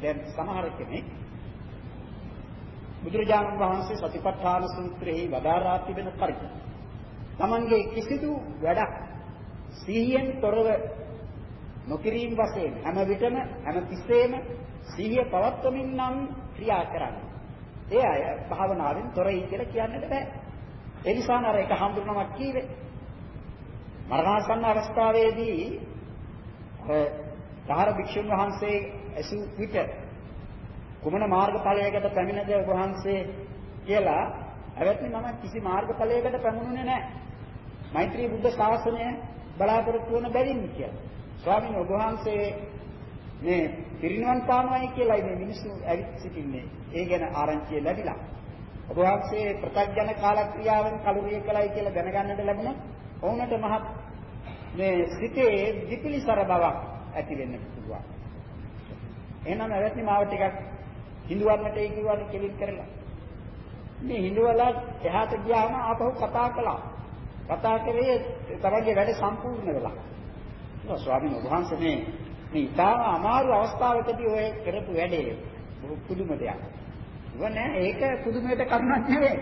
දැන් සමහර කෙනෙක් බුදුරජාණන් වහන්සේ සතිපට්ඨාන සූත්‍රයේ වදාරා තිබෙන පරිදි තමන්ගේ කිසිදු වැඩක් සිහියෙන් තොරව නොකිරීම වශයෙන් හැම විටම හැම තිස්සෙම සිහිය පවත්වමින් නම් ක්‍රියා කරන්නේ. ඒ අය භාවනාවෙන් තොරයි කියලා කියන්නට බෑ. ඒ නිසා නර එක හඳුනනවක් කීවේ. මරණාසන්න අවස්ථාවේදී අර භික්ෂුන් වහන්සේ ඇසු විට කුමන මාර්ගඵලයකට පැමිණද වහන්සේ කියලා අවත්නි මම කිසි මාර්ගඵලයකට පැමුණුනේ නැහැ. මෛත්‍රී බුද්ධ ශාසනය බලාපොරොත්තු වන බැවින් කියලා. ස්වාමීන් වහන්සේ මේ පිරිනිවන් පානවායි කියලායි මේ මිනිස්සු ඇවිත් සිටින්නේ. ඒ ගැන ආරංචිය ලැබිලා. ඔබ වහන්සේ ප්‍රත්‍යඥ කාලක්‍රියාවෙන් කලුරිය කළයි කියලා දැනගන්නට ලැබුණොත් ඔවුන්ට මහත් මේ සිතේ විපිලිසර බවක් ඇති වෙන්න පුළුවන්. එහෙනම් ඇවැත්නි මාව ටිකක් හිඳුවන්නට ඒ කිව්වට කෙලින් කරලා. මේ හිඳුවලා එහාට ගියාම ආපහු කතා කළා. කතා කරේ තමන්ගේ වැඩ සම්පූර්ණ වෙලා. ඒක ස්වාමීන් වහන්සේ මේ මේ ඉතාම අමාරු අවස්ථාවකදී ඔය කරපු වැඩේ පුදුම දෙයක්. නෑ ඒක පුදුමයට කරුණක් නෙවෙයි.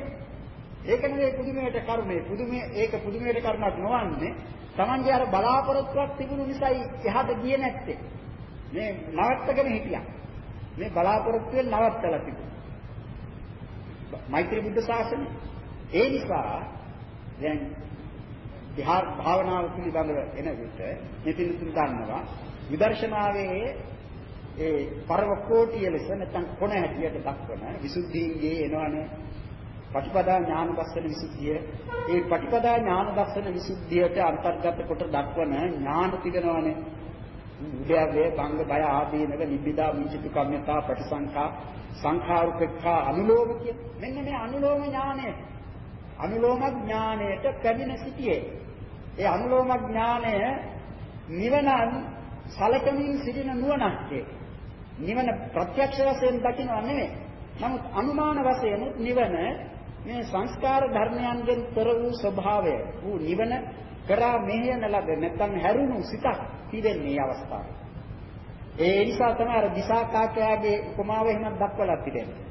ඒක නෙවෙයි පුදුමයට කරුණේ. පුදුමේ ඒක පුදුමයට කරුණක් නොවන්නේ තමන්ගේ අර බලාපොරොත්තුවක් තිබුණු නිසායි එහාට ගියේ නැත්තේ. මේ නවත්තගෙන හිටියා. මේ බලාපොරොත්තුවෙන් නවත්තලා තිබුණා. මෛත්‍රී බුද්ධ ශාසනය. ඒ නිසා දැන් විහාර භාවනාව පිළිබඳව එන විට මේ පිළිතුරු ගන්නවා විදර්ශනාවේ ඒ පරම කෝටිය ලෙස නැත්නම් කොන හැටියට දක්වන විසුද්ධියේ එනවනේ. පටිපදා ඥාන දර්ශන විසුද්ධිය. ඒ පටිපදා ඥාන දර්ශන විසුද්ධියට අන්තර්ගත කොට දක්වන ඥාන තිබෙනවනේ උද්‍යවේ භංග බය ආදීනව නිබ්බිදා විචිතු කම්මතා ප්‍රතිසංඛා සංඛාරුපේක්ඛා අනුලෝම කිය මෙන්න මේ අනුලෝම ඥානය. අනුලෝම ඥානයට පැමිණ සිටියේ. ඒ අනුලෝම ඥානය නිවන සලකමින් සිටින නුවණක් නිවන ප්‍රත්‍යක්ෂ වශයෙන් දකින්නව නෙමෙයි නමුත් අනුමාන වශයෙන් නිවන මේ සංස්කාර ධර්මයන්ගෙන් තොර වූ ස්වභාවය වූ නිවන කරා මෙහෙයන ලද නැත්නම් හැරුණු සිතක් තිබෙන්නේ මේ අවස්ථාවේ. ඒ නිසා තමයි අර දිසාකාකයාගේ උපමාව එහෙම දක්වලා තිබෙන්නේ.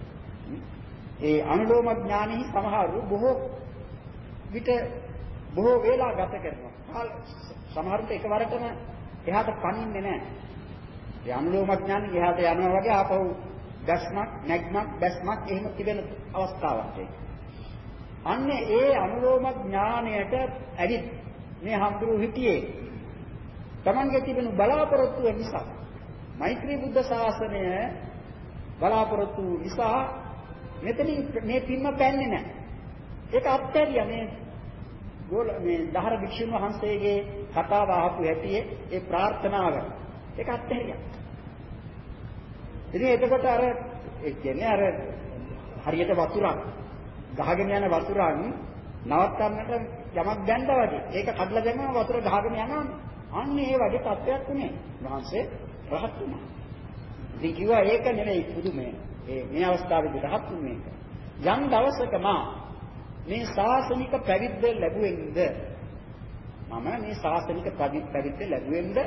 ඒ අනුලෝම ඥානෙහි සමහරු බොහෝ විට බොහෝ වේලා ගත කරනවා. සමහරුන්ට එකවරටම එහාට පනින්නේ නැහැ. ඒ අනුලෝම ඥානෙ එහාට යනවා වගේ ආපහු දැස්මක් නැග්මක් බැස්මක් එහෙම තිබෙන අවස්ථාවක් ඒක. අන්නේ ඒ අනුලෝම ඥාණයට ඇවිත් මේ හම්බුරු හිටියේ Tamange තිබෙන බලාපොරොත්තුව නිසා මෛත්‍රී බුද්ධ ශාසනය බලාපොරොත්තු නිසා මෙතනින් මේ පින්ම පැන්නේ නැහැ. ඒක අත්හැරියා මේ ගෝල මේ දහර භික්ෂුන් වහන්සේගේ කතාව අහපු හැටියේ ඒ ප්‍රාර්ථනාව ඒක අත්හැරියා. ඉතින් එතකොට අර ඒ කියන්නේ අර හරියට වතුරක් ගහගෙන යන වතුරන් නවත්තන්නට යමක් දැන්නා වගේ. ඒක කඩලා දැම්මම වතුර ගහගෙන යනවානේ. අන්න ඒ වගේ තත්ත්වයක් උනේ. වහන්සේ රහත් වුණා. ඉතින් කිව්වා ඒක නෙමෙයි පුදුමය. ඒ මේ අවස්ථාවේදී රහත් වුනේ. යම් දවසක මා මේ ශාසනික පැවිද්ද ලැබුවෙන්ද මම මේ ශාසනික පැවිද්ද ලැබුවෙන්ද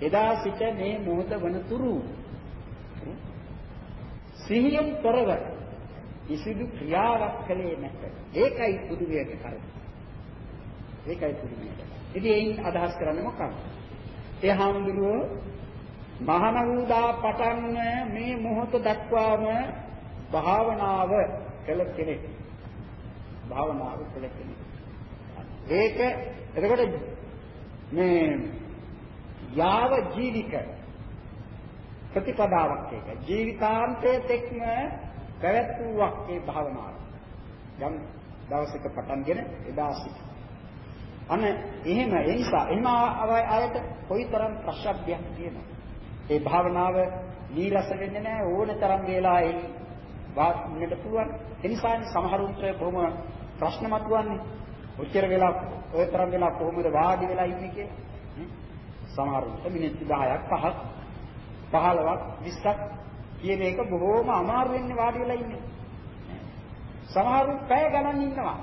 එදා සිට මේ මොහොත වනතුරු සිහියෙන් තොරව කිසිදු ක්‍රියාවක් කළේ නැත. ඒකයි පුදුමයට කරන්නේ. ඒකයි පුදුමයට. ඉතින් එයින් අදහස් කරන්නේ මොකක්ද? ඒ හාමුදුරුවෝ මහානවුදා පටන් මේ මොහොත දක්වාම භාවනාව කළ කෙනෙක්. භාවනාව කළ කෙනෙක්. ඒක එතකොට මේ යාව ජීවික ප්‍රතිපදාවක් ඒක. ජීවිතාන්තයේ තෙක්ම පැවැත්වුවක් ඒ භාවනාව. යම් දවසක පටන්ගෙන එදා සිට. අන්න එහෙම ඒ නිසා එහෙම ආයත කොයිතරම් ප්‍රශ්නයක් තියෙනවා. ඒ භාවනාව නීරස වෙන්නේ නැහැ ඕන තරම් වේලා ඒ වාක්නෙට පුළුවන්. ඒ නිසා සමහරුන්ට බොහොම ප්‍රශ්න මතුවන්නේ. ඔච්චර වෙලා ඔය තරම් වෙලා කොහොමද වාඩි වෙලා ඉන්නේ කියලා. සමහරුන්ට මිනිත්තු 10ක් 5ක් 15ක් 20ක් කියන එක බොහොම අමාරුවෙන් වාඩි වෙලා ඉන්නේ. සමහරු පැය ගණන් ඉන්නවා.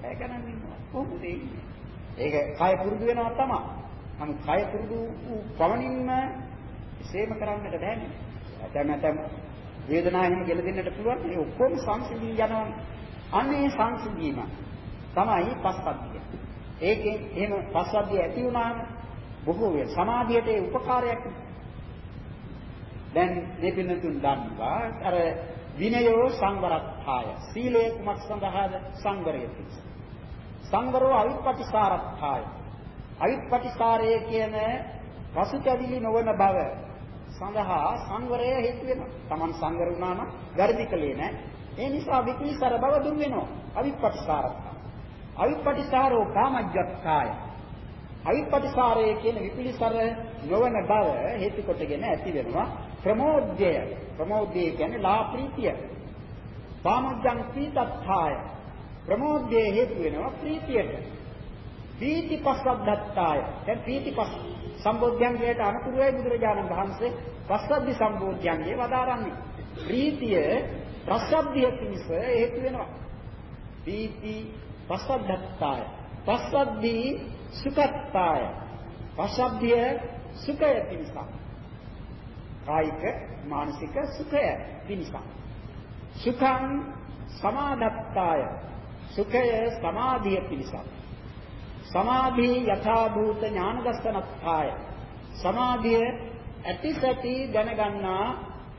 පැය ගණන් ඉන්නවා. කොහොමද ඉන්නේ? ඒක කය පුරුදු වෙනවා තමයි. නමුත් කය පුරුදු පවණින්ම සේම කරන්නට බෑනේ. ඇතැම් ඇතැම් වේදනාව එහෙම ගෙල දෙන්නට පුළුවන්. ඒ ඔක්කොම සංසිඳී යනවා. අන්නේ සංසිඳීම තමයි පස්සද්ධිය. ඒකෙන් එහෙම පස්සද්ධිය ඇති වුණාම බොහෝ වේ සමාධියට ඒ උපකාරයක්. දැන් මේ පින්නතුන් දන්නවා අර විනයෝ සංවරත්ථාය. සීලය කුමක් සඳහාද? සංවරය පිණිස. සංවරෝ අවිපටිසාරත්ථාය. අවිපටිසාරය කියන පසුතැවිලි නොවන බව සඳහා සංවරය හේතු වෙනවා. Taman සංවර වුණා නම් වැරදි කලේ නැහැ. ඒ නිසා විපිලිසර බව දුර වෙනවා. අවිපටිසාරත්ථ. අවිපටිසාරෝ කාමජ්ජක්ඛාය. අවිපටිසාරය කියන විපිලිසර නොවන බව හේතු කොටගෙන ඇති වෙනවා ප්‍රමෝද්‍යය. ප්‍රමෝද්‍යය කියන්නේ ලා ප්‍රීතිය. කාමජ්ජං පීතත්ථාය. ප්‍රමෝද්‍යය හේතු වෙනවා ප්‍රීතියට. පීතිපස්සද්දත්තාය. දැන් පීතිපස්ස සම්බෝධ්‍යංගයට අනුකූලයි බුදුරජාණන් වහන්සේ පස්සද්ධි සම්බෝධ්‍යංගේ වදාරන්නේ. ප්‍රීතිය ප්‍රසද්ධිය පිණිස හේතු වෙනවා. ප්‍රීති පස්සද්ධත්තාය. පස්සද්ධි සුඛත්තාය. පස්සද්ධිය සුඛය පිණිස. කායික මානසික සුඛය පිණිස. සුඛං සමාදත්තාය. සුඛය සමාධිය පිණිස. සමාධි යථා භූත ඥාන දස්සනත්ථාය සමාධිය ඇතිසැටි දැනගන්නා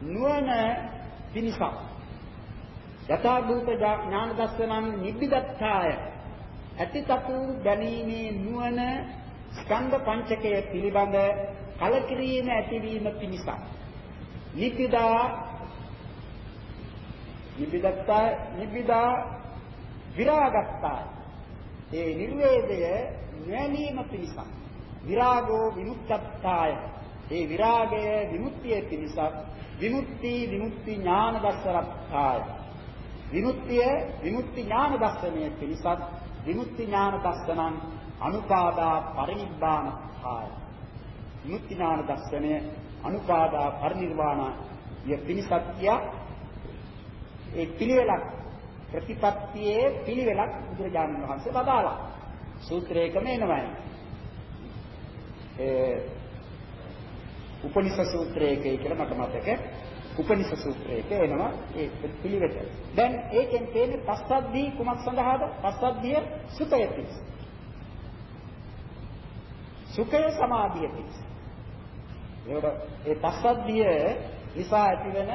නුවණ පිණිස යථා භූත ඥාන දස්සනං නිබ්බිදත්ථාය ඇතිතතු දැනීමේ නුවණ ස්කන්ධ පංචකය පිළිබඳ කලකිරීම ඇතිවීම පිණිස නිබ්බිදා නිබ්බිදත්තා නිබ්බිදා විරාගත්තා ඒ නිර්වේදය නැනීම පිණිස විරාගෝ විමුක්තත්තාය. ඒ විරාගය විමුක්තිය පිණිස විමුක්ති විමුක්ති ඥාන දස්සරත්තාය විමුක්තිය විමුක්ති ඥාන දස්සනය පිණිස විමුක්ති ඥාන දස්සනං අනුපාදා පරිනිබ්බානත්තාය. විමුක්ති ඥාන දස්සනය අනුපාදා පරිනිර්වාණ ය පිණිසත් ඒ පිළිවෙලක් ප්‍රතිපත්තියේ පිළිවෙලක් බුදුරජාණන් වහන්සේ බදාලා. සූත්‍රයකම එනවයි. ඒ උපනිෂ සූත්‍රයකයි කියලා මට මතක. උපනිෂ සූත්‍රයක එනවා ඒ පිළිවෙත. දැන් ඒකෙන් තේන්නේ පස්සද්ධි කුමක් සඳහාද? පස්සද්ධිය සුඛය පිණිස. සුඛය සමාධිය පිණිස. ඒකට ඒ පස්සද්ධිය නිසා ඇතිවෙන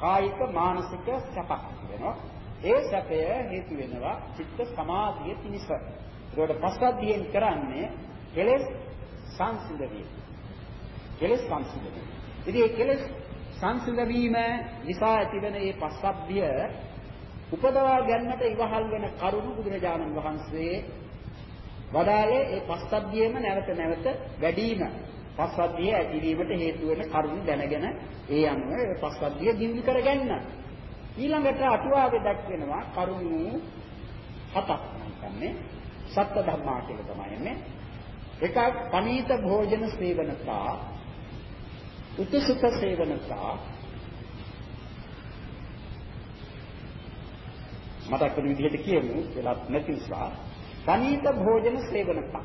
කායික මානසික සැපක් වෙනවා. ඒ සැපය හේතු වෙනවා චිත්ත සමාධිය පිණිස. ඒකට පස්සද්ධියෙන් කරන්නේ කෙලෙස් සංසිඳවීම. කෙලෙස් සංසිඳවීම. ඉතින් මේ කෙලෙස් සංසිඳවීම නිසා ඇතිවන මේ පස්සද්ධිය උපදවා ගන්නට ඉවහල් වෙන කරුණු බුදුරජාණන් වහන්සේ වදාළේ ඒ පස්සද්ධියම නැවත නැවත වැඩිම පස්සද්ධිය ඇතිවීමට හේතු වෙන කරුණු දැනගෙන ඒ අනුව පස්සද්ධිය දිනු කරගන්න. ඊළඟට අටුවාවේ දක්වනවා කරුණු හතක් කියන්නේ සත්‍ය ධර්මා කියලා තමයි එන්නේ. එකක් පනීත භෝජන සේවනතා උතුසුත සේවනතා. මතක් වෙන විදිහට කියමු වෙලත් නැති නිසා. පනීත භෝජන සේවනතා.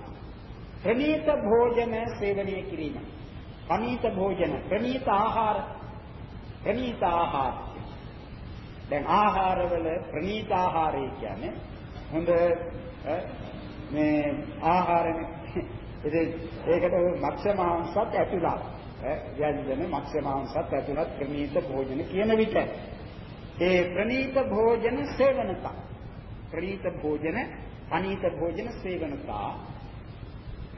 ප්‍රනීත භෝජන සේවනය කිරීම. පනීත භෝජන ප්‍රනීත ආහාර. ප්‍රනීත ආහාර. දැන් ආහාරවල ප්‍රණීත ආහාරය කියන්නේ හොඳ මේ ආහාරනේ [LAUGHS] ඉතින් ඒකට මත්ස්‍ය මාංශත් ඇතුළත් ව්‍යංජන මත්ස්‍ය මාංශත් ඇතුළත් ප්‍රණීත භෝජන කියන විට ඒ ප්‍රණීත භෝජන සේවනතා ප්‍රණීත භෝජන අනීත භෝජන සේවනතා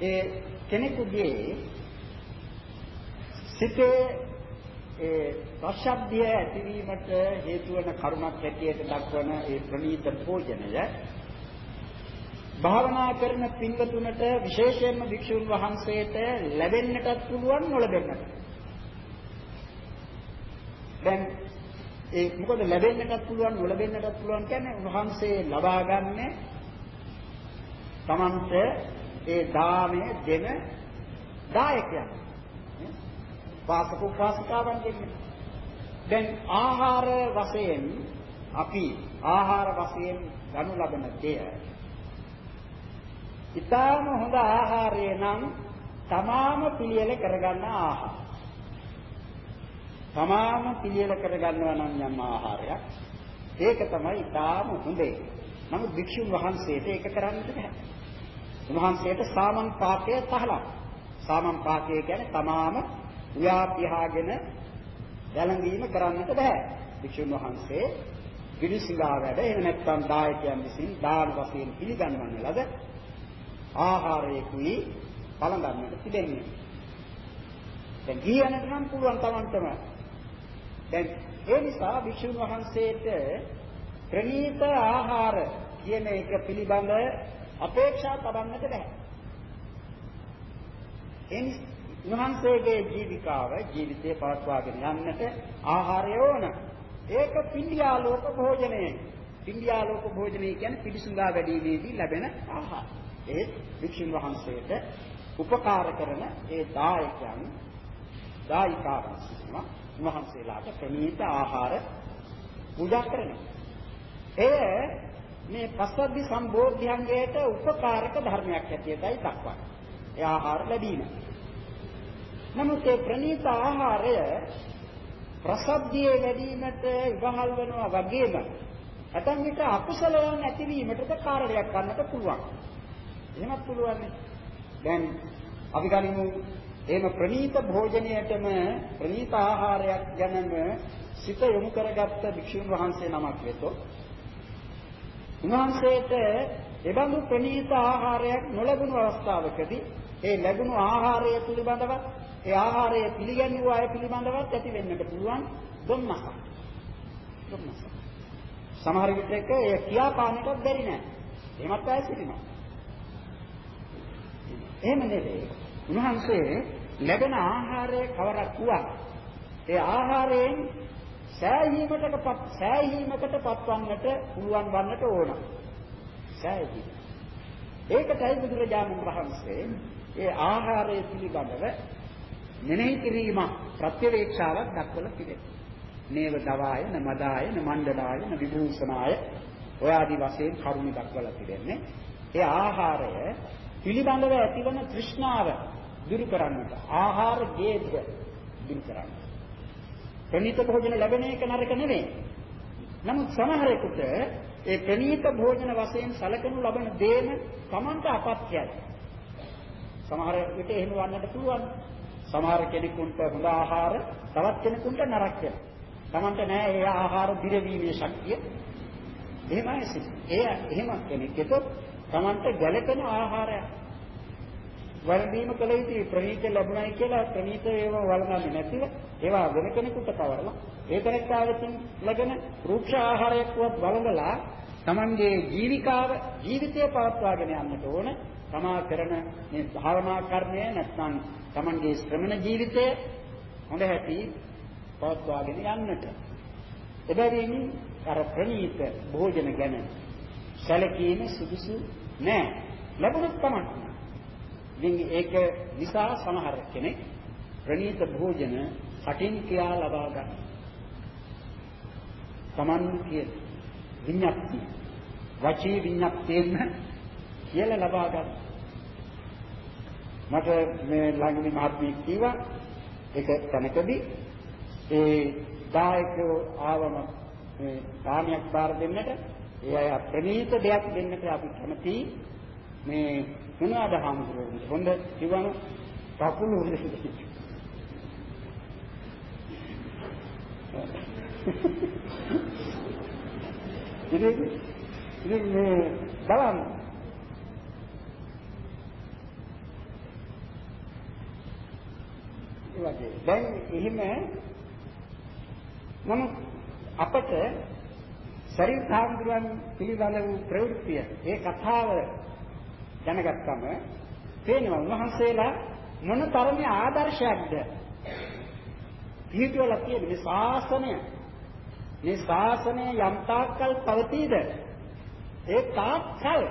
ඒ කෙනෙකුගේ සිතේ ඒ ප්‍රශබ්දය ඇතිවීමට හේතු වන කරුණක් හැටියට දක්වන ඒ ප්‍රණීත භෝජනය භාවනා කරන පින්වතුන්ට විශේෂයෙන්ම භික්ෂුන් වහන්සේට ලැබෙන්නටත් පුළුවන් නොලැබෙන්නට. දැන් ඒ මොකද ලැබෙන්නටත් පුළුවන් නොලැබෙන්නටත් පුළුවන් කියන්නේ උන්වහන්සේ ලබා ගන්න තමන්ට ඒ දාණය දෙන දායකයන්. වාසක උපාසිකාවන් දෙන්නේ. දැන් ආහාර වශයෙන් අපි ආහාර වශයෙන් ගනු ලබන දෙය ඊටාම හොඳ ආහාරය නම් තමාම පිළියෙල කරගන්න ආහාර. තමාම පිළියෙල කරගන්නවා නම් යම් ආහාරයක් ඒක තමයි ඊටාම හොඳේ. නමුත් භික්ෂුන් වහන්සේට ඒක කරන්නට බෑ. උන්වහන්සේට සාමන් පාඨය පහලක්. සාමන් පාඨය කියන්නේ තමාම උයාපියාගෙන වැළඳීම කරන්නට බෑ. භික්ෂුන් වහන්සේ විනිසිලා වැඩ එහෙම නැත්නම් දායකයන් විසින් දාන වශයෙන් පිළිගන්වන ලද ආහාරයකුයි පළඳන්නට තිබෙන්නේ. දැන් ගියනට නම් පුළුවන් Tamanටම. දැන් ඒ නිසා භික්ෂුන් වහන්සේට ප්‍රණීත ආහාර කියන එක පිළිබඳ අපේක්ෂා තබන්නට බෑ. එනි උන්වහන්සේගේ ජීවිකාව ජීවිතේ පවත්වාගෙන යන්නට ආහාරය ඕන. ඒක පින්ඩියාලෝක භෝජනය. පින්ඩියාලෝක භෝජනය කියන්නේ පිළිසුඳා වැඩිීමේදී ලැබෙන ආහාර. ඒ වික්ෂුන් වහන්සේට උපකාර කරන ඒ දායකයන් දායිකාවන් සිටිනවා උන්වහන්සේලාට ප්‍රණීත ආහාර පූජා කරනවා. එය මේ පස්සද්ධි සම්බෝධ්‍යංගයට උපකාරක ධර්මයක් හැටියටයි දක්වන්නේ. ඒ ආහාර ලැබීම. නමුත් ඒ ප්‍රණීත ආහාරය ප්‍රසද්ධියේ ලැබීමට ඉවහල් වෙනවා වගේම ඇතන් විට අකුසලයන් ඇතිවීමටද කාරණයක් ගන්නට පුළුවන්. එහෙමත් පුළුවන් දැන් අපි ගනිමු එහෙම ප්‍රණීත භෝජනයටම ප්‍රණීත ආහාරයක් ගැනම සිත යොමු කරගත්ත භික්ෂුන් වහන්සේ නමක් වෙතොත් උන්වහන්සේට එබඳු ප්‍රණීත ආහාරයක් නොලැබුණු අවස්ථාවකදී ඒ ලැබුණු ආහාරය පිළිබඳව ඒ ආහාරය පිළිගන්නු අය පිළිබඳවත් ඇති වෙන්නට පුළුවන් දුන්නසක්. දුන්නසක්. සමහර විටක ඒ කියාපාන්නටත් බැරි නෑ. එහෙමත් අය සිටිනවා. එහෙම නෙවෙයි. උන්වහන්සේ ලැබෙන ආහාරය කවරක් වුවත් ඒ ආහාරයෙන් සෑහීමකටපත් සෑහීමකටපත් වන්නට පුළුවන් වන්නට ඕන. සෑහීම. ඒකටයි බුදුරජාණන් වහන්සේ ඒ ආහාරය පිළිබඳව මෙනෙහි කිරීම ප්‍රත්‍යවේක්ෂාවක් දක්වලා තිබෙනවා. නේව දවාය න මදාය න මණ්ඩලාය න විභූෂණාය ඔය ආදි වශයෙන් කරුණු දක්වලා තිබෙන්නේ. ඒ ආහාරය පිළිබඳව ඇතිවන තෘෂ්ණාව දුරු කරන්නට ආහාර ගේද්ද දුරු කරන්න. ප්‍රණීත භෝජන ලැබෙන එක නරක නෙවෙයි. නමුත් සමහරෙකුට ඒ ප්‍රණීත භෝජන වශයෙන් සැලකනු ලබන දේම Tamanta අපත්‍යයි. සමහර විට එහෙම වන්නට පුළුවන්. සමහර කෙනෙකුට හොඳ ආහාර තවත් කෙනෙකුට නරක වෙනවා. Tamanta නෑ ඒ ආහාර දිරවීමේ ශක්තිය. එහෙමයි සිද්ධ. ඒ එහෙම කෙනෙක්ට Tamanta ගැළපෙන ආහාරයක් වර්ධීම කළ යුතුයි ප්‍රණීත ලැබුණයි කියලා ප්‍රණීත ඒව වළඳන්නේ නැතිව ඒවා වෙන කෙනෙකුට කවරලා ඒ කෙනෙක්තාවකින් ලැබෙන රුක්ෂ ආහාරයක්වත් වළඳලා Tamanගේ ජීවිකාව ජීවිතය පවත්වාගෙන යන්නට ඕන තමා කරන මේ භාවනා කර්මය නැත්නම් Tamanගේ ශ්‍රමණ ජීවිතය හොඳ හැටි පවත්වාගෙන යන්නට එබැවින් අර ප්‍රණීත භෝජන ගැන සැලකීම සුදුසු නෑ. ලැබුණොත් තමයි. ඉතින් ඒක නිසා සමහර කෙනෙක් ප්‍රණීත භෝජන කටින් කියා ලබා ගන්න. Taman කිය විඤ්ඤාති වචී විඤ්ඤාතියෙන් කියලා ලබා ගන්න. මට මේ ළඟදී මහත්මිය කිව්වා. ඒක තැනකදී ඒ දායකයෝ ආවම මේ කාණියක් බාර දෙන්නට ඒ අය ප්‍රණීත දෙයක් දෙන්නට අපි කැමති මේ මොනවාද හාමුදුරුවෝ? හොඳ කිව්වම කකුල උරේ ඉතින් ඉතින් මේ බලන්න ඒ වගේ. දැන් එහෙම නමුත් අපට ශරීර සාන්ද්‍රයන් පිළිබඳ වූ ප්‍රවෘත්තිය ඒ කතාව දැනගත්තම පේනවා උන්වහන්සේලා මොන තරමේ ආදර්ශයක්ද? පිළිතුරලා තියෙන මේ ශාසනය. මේ ශාසනය යම් තාක්කල් පවතීද? ඒ තාක්කල්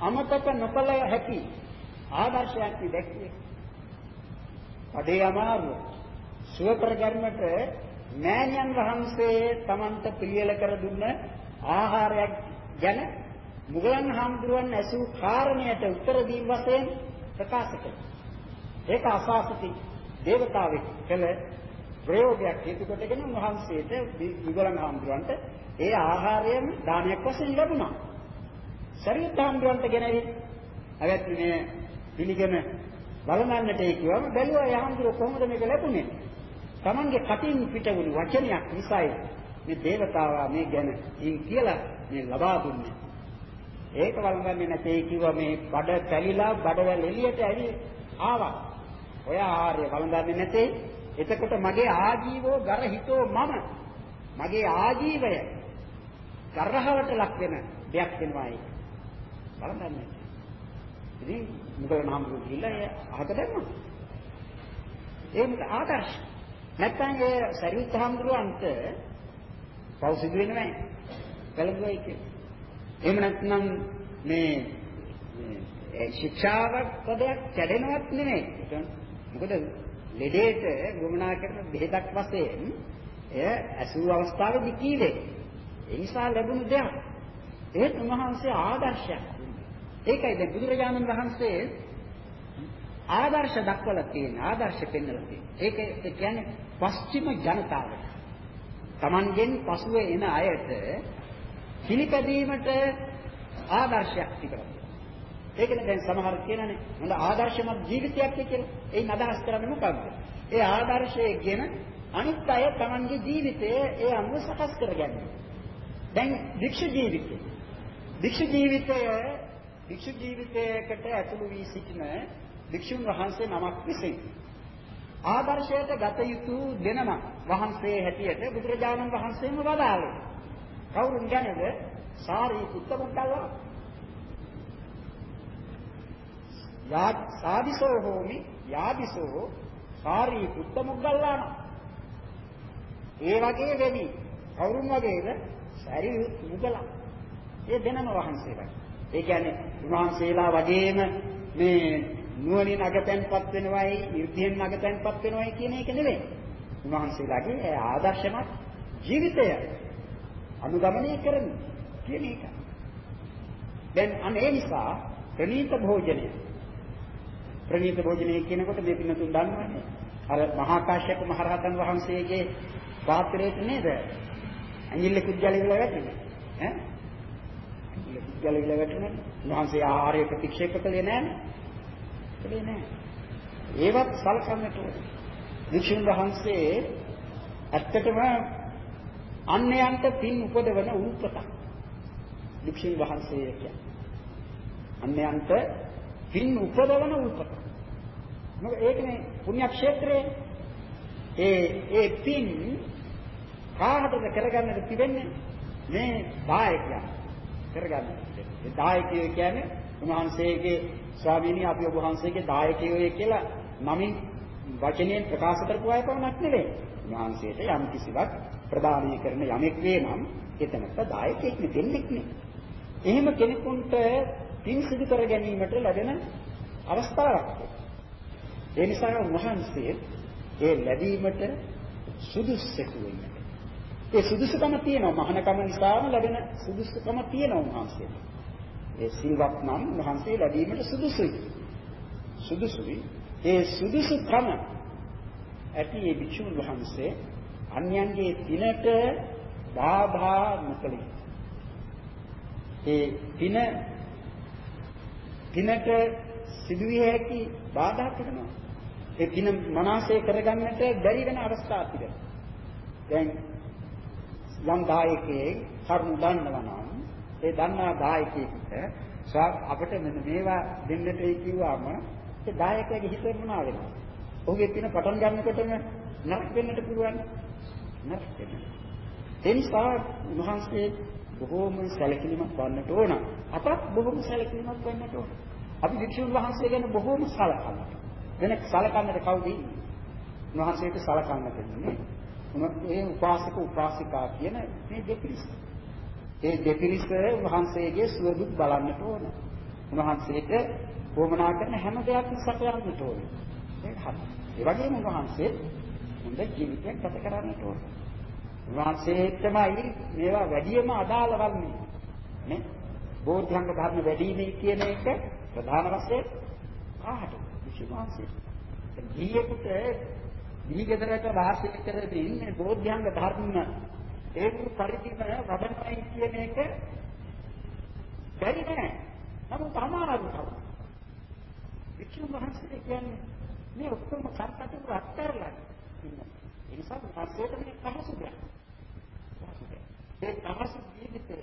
අමතක නොකළ හැකි ආදර්ශයක් දැක්කේ. අඩේ අමාරුව සුව කරගන්නට මෑණියන් වහන්සේ Tamanට පිළියෙල කර දුන්න ආහාරයක් ගැන මුගලන් හාමුදුරුවන් ඇසූ කාරණයට උත්තර දීම වශයෙන් ප්‍රකාශ කළා. ඒක අසාසිතී දේවතාවෙක් කළ ප්‍රයෝගයක් හේතු කොටගෙන වහන්සේට විගලන් හාමුදුරන්ට ඒ ආහාරයෙන් දානයක් වශයෙන් ලැබුණා. ශරීර හාමුදුරන්ට ගෙනවිත් අවැත් මේ පිළිගෙන බලනන්නට ඒ කියවම බැලුවා ඒ හාමුදුර කොහොමද මේක ලැබුණේ? Tamange කටින් පිටවුණු වචනයක් නිසායි මේ දේවතාවා මේ ගැන ඉන් කියලා මේ ලබා දුන්නේ. ඒක වළඳන්නේ නැtei කිව්වා මේ බඩ පැලිලා බඩවැල් එළියට ඇවි ආවා. ඔය ආහාරය වළඳන්නේ නැtei එතකොට මගේ ආජීවෝ ගර හිතෝ මම මගේ ආජීවය කරහවට ලක් වෙන දෙයක් වෙනවා ඒක. බලන්න. ඉතින් මුගල නාමරු ගිහිල්ලා ඒ අහක දැම්මා. ඒක ආදර්ශ. නැත්තම් ඒ සරියුත් හාමුදුරුවන්ට පෞසිදු වෙන්නේ නැහැ. කලබලයි කියන්නේ. එහෙම නැත්නම් මේ ශික්ෂාවක් පදයක් කැඩෙනවත් නෙමෙයි. මොකද ලෙඩේට වමනා කරන බෙහෙතක් වශයෙන් එය ඇසූ අවස්ථාවේදී කීවේ. ඒ නිසා ලැබුණු දෙයක්. ඒත් උන්වහන්සේ ආදර්ශයක්. ඒකයි දැන් බුදුරජාණන් වහන්සේ ආදර්ශ දක්වලා තියෙන ආදර්ශ පෙන්වලා තියෙන. ඒක ඒ කියන්නේ පස්චිම ජනතාවට. Tamangen පසුව එන අයට පිළිපැදීමට ආදර්ශයක් තිබෙනවා. ඒකනේ දැන් සමහර කියනනේ හොඳ ආදර්ශමත් ජීවිතයක් කියලා. එයින් අදහස් කරන්නේ මොකක්ද? ඒ ආදර්ශයෙන් අනිත් අය Tamanගේ ජීවිතය ඒ අනුව සකස් කරගන්නවා. දැන් වික්ෂ ජීවිතය. වික්ෂ ජීවිතය වික්ෂ ජීවිතයකට ඇතුළු වී සිටින වික්ෂුන් වහන්සේ නමක් විසින් ආදර්ශයට ගත යුතු දෙනම වහන්සේ හැටියට බුදුරජාණන් වහන්සේම වදාළේ. කවුරුන් ගැනද? සාරිපුත්ත මුත්තල්ලා සාදිසෝ හෝමි යාදිසෝ සාරී පුත්ත මුග්ගල්ලාන ඒ වගේ වෙමි කවුරුන් වගේද? සාරියුත් මුගලා ඒ දෙනම වහන්සේලා ඒ කියන්නේ උන්වහන්සේලා වගේම මේ නුවණින් අගතෙන්පත් වෙනවයි නිර්ධියෙන් අගතෙන්පත් වෙනවයි කියන එක නෙවෙයි උන්වහන්සේලාගේ ආදර්ශමත් ජීවිතය අනුගමනය කරමු කියන එක දැන් අනේ නිසා ප්‍රණීත භෝජනය ප්‍රණීත භෝජනය කියනකොට මේ පින්නතුන් දන්නවනේ. අර මහා කාශ්‍යප මහරහතන් වහන්සේගේ පාත්‍රයේ නේද? ඇඟිල්ල කුජ්ජලේ විල වැටුනේ. ඈ? ඇඟිල්ල කුජ්ජලේ විල වැටුනේ. උන්වහන්සේ ආහාරය ප්‍රතික්ෂේප කළේ නැහැ. කළේ නැහැ. ඒවත් සලකන්නට ඕනේ. වික්ෂුන් වහන්සේ ඇත්තටම අන්‍යයන්ට පින් උපදවන උල්පතක්. වික්ෂුන් වහන්සේ කියන්නේ. අන්‍යයන්ට පින් උපදවන උල්පත. මොකද ඒකනේ පුණ්‍ය ක්ෂේත්‍රයේ ඒ ඒ පින් කාටද කරගන්නද තිබෙන්නේ මේ දායකයා කරගන්න. ඒ දායකයෝ කියන්නේ උන්වහන්සේගේ ස්වාමීනි අපි ඔබ වහන්සේගේ දායකයෝ කියලා නමින් වචනයෙන් ප්‍රකාශ කරපු අය පමණක් නෙවෙයි. උන්වහන්සේට යම් කිසිවක් ප්‍රදානය කරන යමෙක් වේ නම් එතනට දායකයෙක් නෙදෙන්නෙක් නේ. එහෙම කෙනෙකුට පින් සිදු කර ගැනීමට ලැබෙන අවස්ථාවක්. ඒ නිසා වහන්සේ ඒ ලැබීමට සුදුස්සෙකු වෙන්නේ. ඒ සුදුසුකම තියෙනවා මහානකම නිසාම ලැබෙන සුදුසුකම තියෙනවා වහන්සේට. ඒ සිල්වත් නම් වහන්සේ ලැබීමට සුදුසුයි. සුදුසුයි. ඒ සුදුසුකම ඇති ඒ භික්ෂුන් වහන්සේ අන්‍යයන්ගේ පිනට බාධා නොකළ ඒ පින පිනට සිදුවිය හැකි බාධා තිබෙනවා. ඒ පින මනසේ කරගන්නට බැරි වෙන අවස්ථා තිබෙනවා. දැන් යම් දායකයෙක් කරුණු දන්නවා නම් ඒ දන්නා දායකයෙකුට අපිට මෙන්න මේවා දෙන්නටයි කිව්වම ඒ දායකයාගේ හිතේ මොනවා වෙනවද? ඔහුගේ පින පටන් ගන්නකොටම නරක වෙන්නට පුළුවන්. නරක වෙන්න. ඒ නිසා මහන්සිය බොහෝම සැලකිලිමත් වන්නට ඕන. අපත් බොහෝම සැලකිලිමත් වන්නට ඕන. අපි වික්ෂුන් වහන්සේ ගැන බොහෝම සලකනවා. වෙන සලකන්නට කවුද ඉන්නේ? උන්වහන්සේට සලකන්නට ඉන්නේ. ඒ උපාසක උපාසිකා කියන මේ දෙපිරිස. ඒ දෙපිරිස උන්වහන්සේගේ සුවදුක් බලන්නට ඕන. උන්වහන්සේට වොමනා කරන හැම දෙයක්ම සපයන්නට ඕන. ඒක හරි. ඒ වගේම උන්වහන්සේ හොඳ ජීවිතයක් ගත කරන්නට ඕන. උන්වහන්සේටමයි මේවා වැඩියම අදාළ වන්නේ. නේ? බෝධිංග ධර්ම වැඩිමේ කියන එක ප්‍රධාන වශයෙන් කාහට? විශ්වාසයේ. ගියෙකුට දීගෙදරට වාසය කරමින් මේ බෝධ්‍යංග ධර්ම ඒ පරිදිම වඩනයි කියන එක බැරි නෑ. නමුත් අමාරු තමයි. වික්‍රම මහන්සිය කියන්නේ මේ ඔක්කොම කරකට අත්හැරලා ඉන්නවා. ඒ නිසා මහන්සියට මේ පහසු දෙයක්. පහසු දෙයක්. ඒ පහසු ජීවිතය